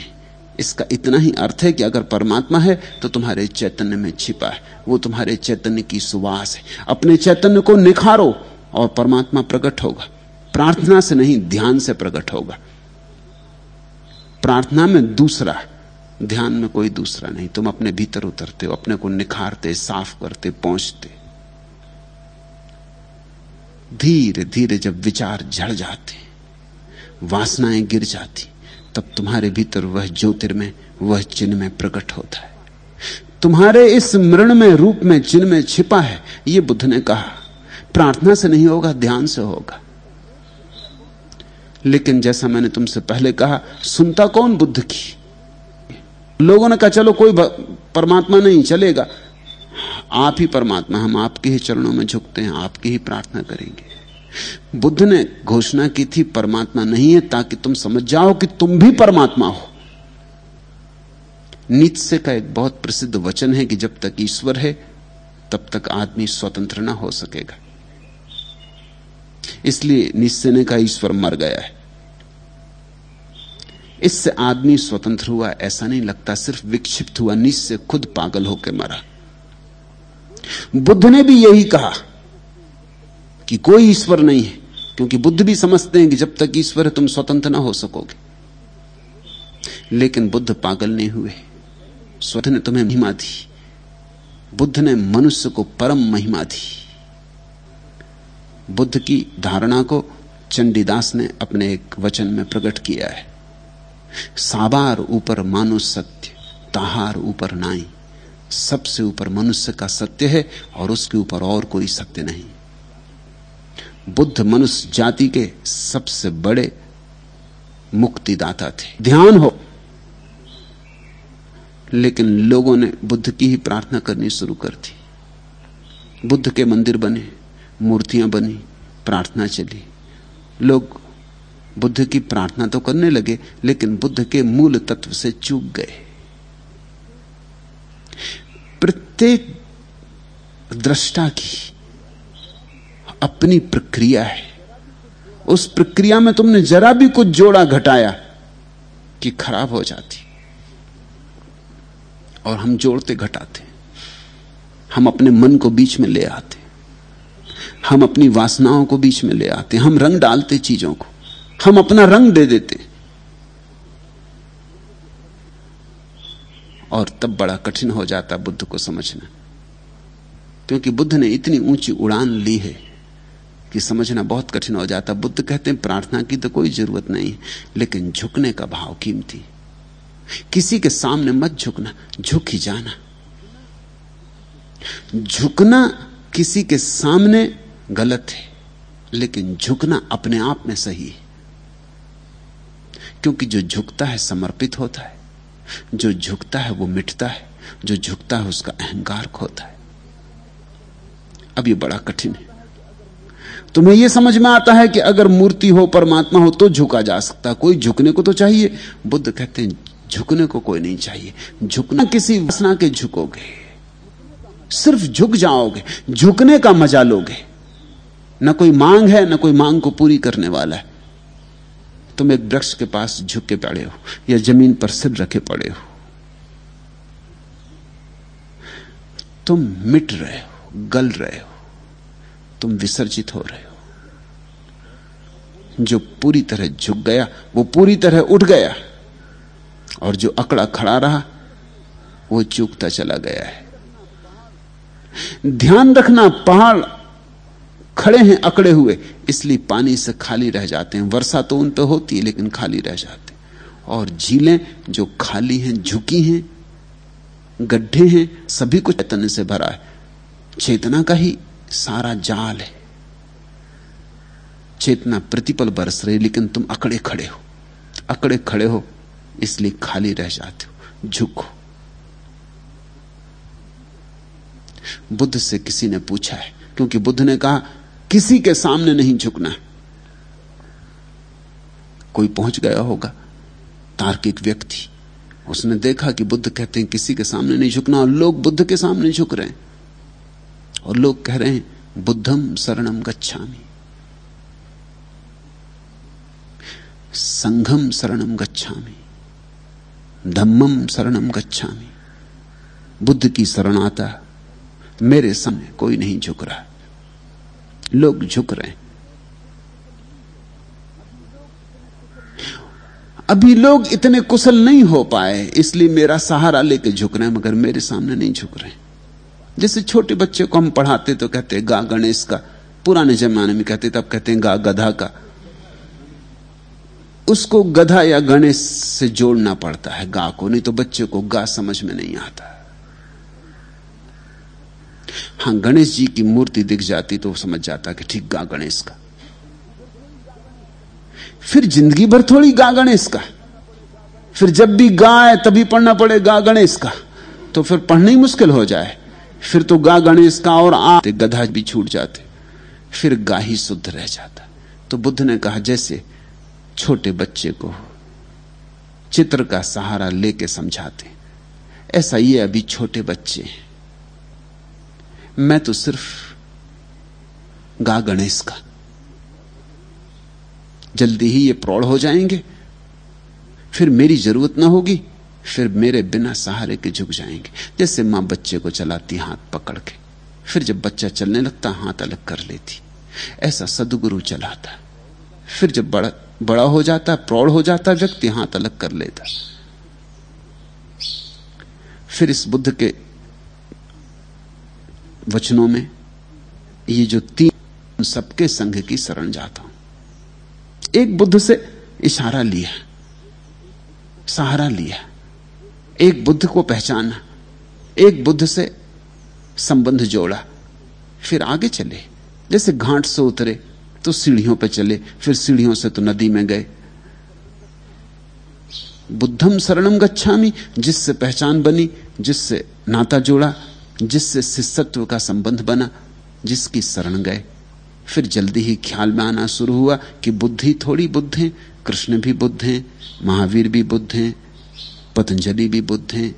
इसका इतना ही अर्थ है कि अगर परमात्मा है तो तुम्हारे चैतन्य में छिपा है। वो तुम्हारे चैतन्य की सुवास है। अपने चैतन्य को निखारो और परमात्मा प्रकट होगा। प्रार्थना से नहीं, ध्यान से प्रकट होगा। प्रार्थना में दूसरा ध्यान में कोई दूसरा नहीं। तुम अपने भीतर उतरते हो, अपने को निखारते, साफ़ करते, पहुँचते। धीरे धीरे जब विचार झड़ जाते, वासनाएँ गिर जाती, तब तुम्हारे भीतर वह ज्योतिर्मय, वह चिन्ह में प्रकट होता है। तुम्हारे इस मृण में रूप में चिन्ह में छिपा है यह बुद्ध ने कहा। प्रार्थना से नहीं होगा, ध्यान से होगा। लेकिन जैसा मैंने तुमसे पहले कहा, सुनता कौन बुद्ध की? लोगों ने कहा, चलो, कोई परमात्मा नहीं, चलेगा। आप ही परमात्मा, हम आपके ही चरणों में झुकते हैं, आपकी ही प्रार्थना करेंगे। बुद्ध ने घोषणा की थी, परमात्मा नहीं है, ताकि तुम समझ जाओ कि तुम भी परमात्मा हो। नीत्से का एक बहुत प्रसिद्ध वचन है कि जब तक ईश्वर है, तब तक आदमी स्वतंत्र ना हो सकेगा। इसलिए निश्चय ने कहा, ईश्वर मर गया है। इससे आदमी स्वतंत्र हुआ, ऐसा नहीं लगता सिर्फ़ विक्षिप्त हुआ निश्चय खुद पागल होकर मरा। बुद्ध ने भी यही कहा कि कोई ईश्वर नहीं है, क्योंकि बुद्ध भी समझते हैं कि जब तक ईश्वर है, तुम स्वतंत्र ना हो सकोगे। लेकिन बुद्ध पागल नहीं हुए। स्वतः ने तुम्हें महिमा दी। बुद्ध ने मनुष्य को परम महिमा दी। बुद्ध की धारणा को चंडीदास ने अपने एक वचन में प्रकट किया है। साबार ऊपर मानो सत्य, ताहार ऊपर नाई। सबसे ऊपर मनुष्य का सत्य है और उसके ऊपर और कोई सत्य नहीं। बुद्ध मनुष्य जाति के सबसे बड़े मुक्तिदाता थे। ध्यान हो। लेकिन लोगों ने बुद्ध की ही प्रार्थना करनी शुरू कर दी। बुद्ध के मंदिर बने, मूर्तियाँ बनी, प्रार्थना चली। लोग बुद्ध की प्रार्थना तो करने लगे, लेकिन बुद्ध के मूल तत्व से चूक गए। प्रत्येक दृष्टा की अपनी प्रक्रिया है। उस प्रक्रिया में तुमने जरा भी कुछ जोड़ा घटाया कि खराब हो जाती। और हम जोड़ते घटाते। हम अपने मन को बीच में ले आते। हम अपनी वासनाओं को बीच में ले आते। हम रंग डालते चीज़ों को। हम अपना रंग दे देते और तब बड़ा कठिन हो जाता बुद्ध को समझना। क्योंकि बुद्ध ने इतनी ऊँची उड़ान ली है कि समझना बहुत कठिन हो जाता। बुद्ध कहते हैं, प्रार्थना की तो कोई ज़रूरत नहीं, लेकिन झुकने का भाव कीमती। किसी के सामने मत झुकना, झुक ही जाना। झुकना किसी के सामने गलत है, लेकिन झुकना अपने आप में सही है। क्योंकि जो झुकता है समर्पित होता है। जो झुकता है वो मिटता है। जो झुकता है उसका अहंकार खोता है। अब ये बड़ा कठिन है। तुम्हें यह समझ में आता है कि अगर मूर्ति हो, परमात्मा हो तो झुका जा सकता। कोई झुकने को तो चाहिए। बुद्ध कहते हैं, झुकने को कोई नहीं चाहिए। झुकना किसी वासना के झुकोगे। सिर्फ़ झुक जाओगे। झुकने का मज़ा लोगे। ना कोई मांग है, ना कोई मांग को पूरी करने वाला है। तुम एक वृक्ष के पास झुक के पड़े हो, या ज़मीन पर सिर रखे पड़े हो। तुम मिट रहे हो, गल रहे हो, तुम विसर्जित हो रहे हो। जो पूरी तरह झुक गया, वो पूरी तरह उठ गया, और जो अकड़ा खड़ा रहा, वो चूकता चला गया है। ध्यान रखना, पहाड़ खड़े हैं अकड़े हुए इसलिए पानी से खाली रह जाते हैं। वर्षा तो उन पर होती है, लेकिन खाली रह जाते और झीलें जो खाली हैं, झुकी हैं, गड्ढे हैं, सभी कुछ चैतन्य से भरा है। चेतना का ही सारा जाल है। चेतना प्रतिपल बरस रही लेकिन तुम अकड़े खड़े हो। अकड़े खड़े हो, इसलिए खाली रह जाते हो। झुको। बुद्ध से किसी ने पूछा है, क्योंकि बुद्ध ने कहा किसी के सामने नहीं झुकना। कोई पहुँच गया होगा, तार्किक व्यक्ति। उसने देखा कि बुद्ध कहते हैं किसी के सामने नहीं झुकना और लोग बुद्ध के सामने झुक रहे हैं। और लोग कह रहे हैं, बुद्धम शरणम गच्छामी। संघम शरणम गच्छामी। धम्मम शरणम गच्छामी। बुद्ध की शरण आता मेरे सामने कोई नहीं झुक रहा। लोग झुक रहे हैं। अभी लोग इतने कुशल नहीं हो पाए, इसलिए मेरा सहारा लेके झुक रहे हैं, मगर मेरे सामने नहीं झुक रहे जैसे छोटे बच्चे को हम पढ़ाते तो कहते गा गणेश का। पुराने जमाने में कहते, तब कहते हैं, गा गधा का। उसको गधा या गणेश से जोड़ना पड़ता है, गा को, नहीं तो बच्चे को गा समझ में नहीं आता। हाँ, गणेश जी की मूर्ति दिख जाती तो समझ जाता कि ठीक गा गणेश का। फिर ज़िंदगी भर थोड़ी गा गणेश का। फिर जब भी गाए, तभी पढ़ना पड़े गा गणेश का। तो फिर पढ़ना ही मुश्किल हो जाए। फिर तो गा गणेश का और आते गधा भी छूट जाते। फिर गा ही शुद्ध रह जाता। तो बुद्ध ने कहा, जैसे छोटे बच्चे को चित्र का सहारा लेके समझाते। ऐसा ये अभी छोटे बच्चे हैं। मैं तो सिर्फ़ गा गणेश का। जल्दी ही ये प्रौढ़ हो जाएँगे। फिर मेरी ज़रूरत ना होगी, फिर मेरे बिना सहारे के झुक जाएँगे। जैसे माँ बच्चे को चलाती हाथ पकड़ के, फिर जब बच्चा चलने लगता, हाथ अलग कर लेती। ऐसा सदगुरु चलाता। फिर जब बड़ा बड़ा हो जाता, प्रौढ़ हो जाता, व्यक्ति हाथ अलग कर लेता। फिर इस बुद्ध के वचनों में, ये जो तीन सबके संघ की शरण जाता हूँ। एक बुद्ध से इशारा लिया, सहारा लिया, एक बुद्ध को पहचाना, एक बुद्ध से संबंध जोड़ा, फिर आगे चले। जैसे घाट से उतरे तो सीढ़ियों पर चले, फिर सीढ़ियों से तो नदी में गए। बुद्धम शरणम गच्छामी, जिससे पहचान बनी, जिससे नाता जोड़ा जिससे शिष्यत्व का संबंध बना, जिसकी शरण गए। फिर जल्दी ही ख्याल में आना शुरू हुआ कि बुद्धि थोड़ी बुद्ध है, कृष्ण भी बुद्ध हैं, महावीर भी बुद्ध हैं, पतंजलि भी बुद्ध हैं,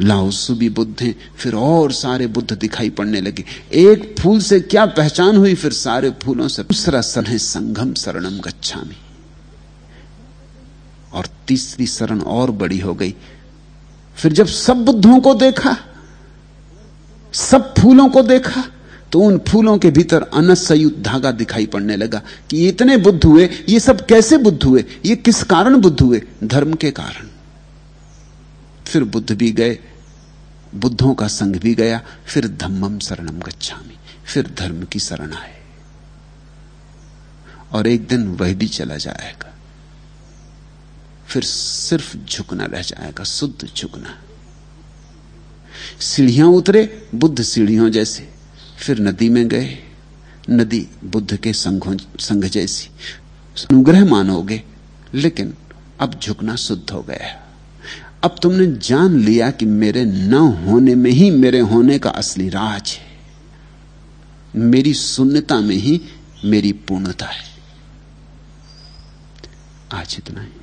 लाओसु भी बुद्ध हैं, फिर और सारे बुद्ध दिखाई पड़ने लगे। एक फूल से क्या पहचान हुई? फिर सारे फूलों से दूसरा सन है संघम शरणम गच्छामी। और तीसरी शरण और बड़ी हो गई। फिर जब सब बुद्धों को देखा सब फूलों को देखा तो उन फूलों के भीतर अनसयुत धागा दिखाई पड़ने लगा कि इतने बुद्ध हुए, ये सब कैसे बुद्ध हुए, ये किस कारण बुद्ध हुए? धर्म के कारण। फिर बुद्ध भी गए, बुद्धों का संग भी गया, फिर धम्मम शरणम गच्छामी, फिर धर्म की शरण आए। और एक दिन वह भी चला जाएगा। फिर सिर्फ़ झुकना रह जाएगा, शुद्ध झुकना। सीढ़ियाँ उतरे, बुद्ध सीढ़ियों जैसे। फिर नदी में गए। नदी बुद्ध के संघों, संघ जैसी। अनुग्रह मानोगे, लेकिन अब झुकना शुद्ध हो गया। अब तुमने जान लिया कि मेरे न होने में ही मेरे होने का असली राज है। मेरी शून्यता में ही मेरी पूर्णता है। आज इतना ही।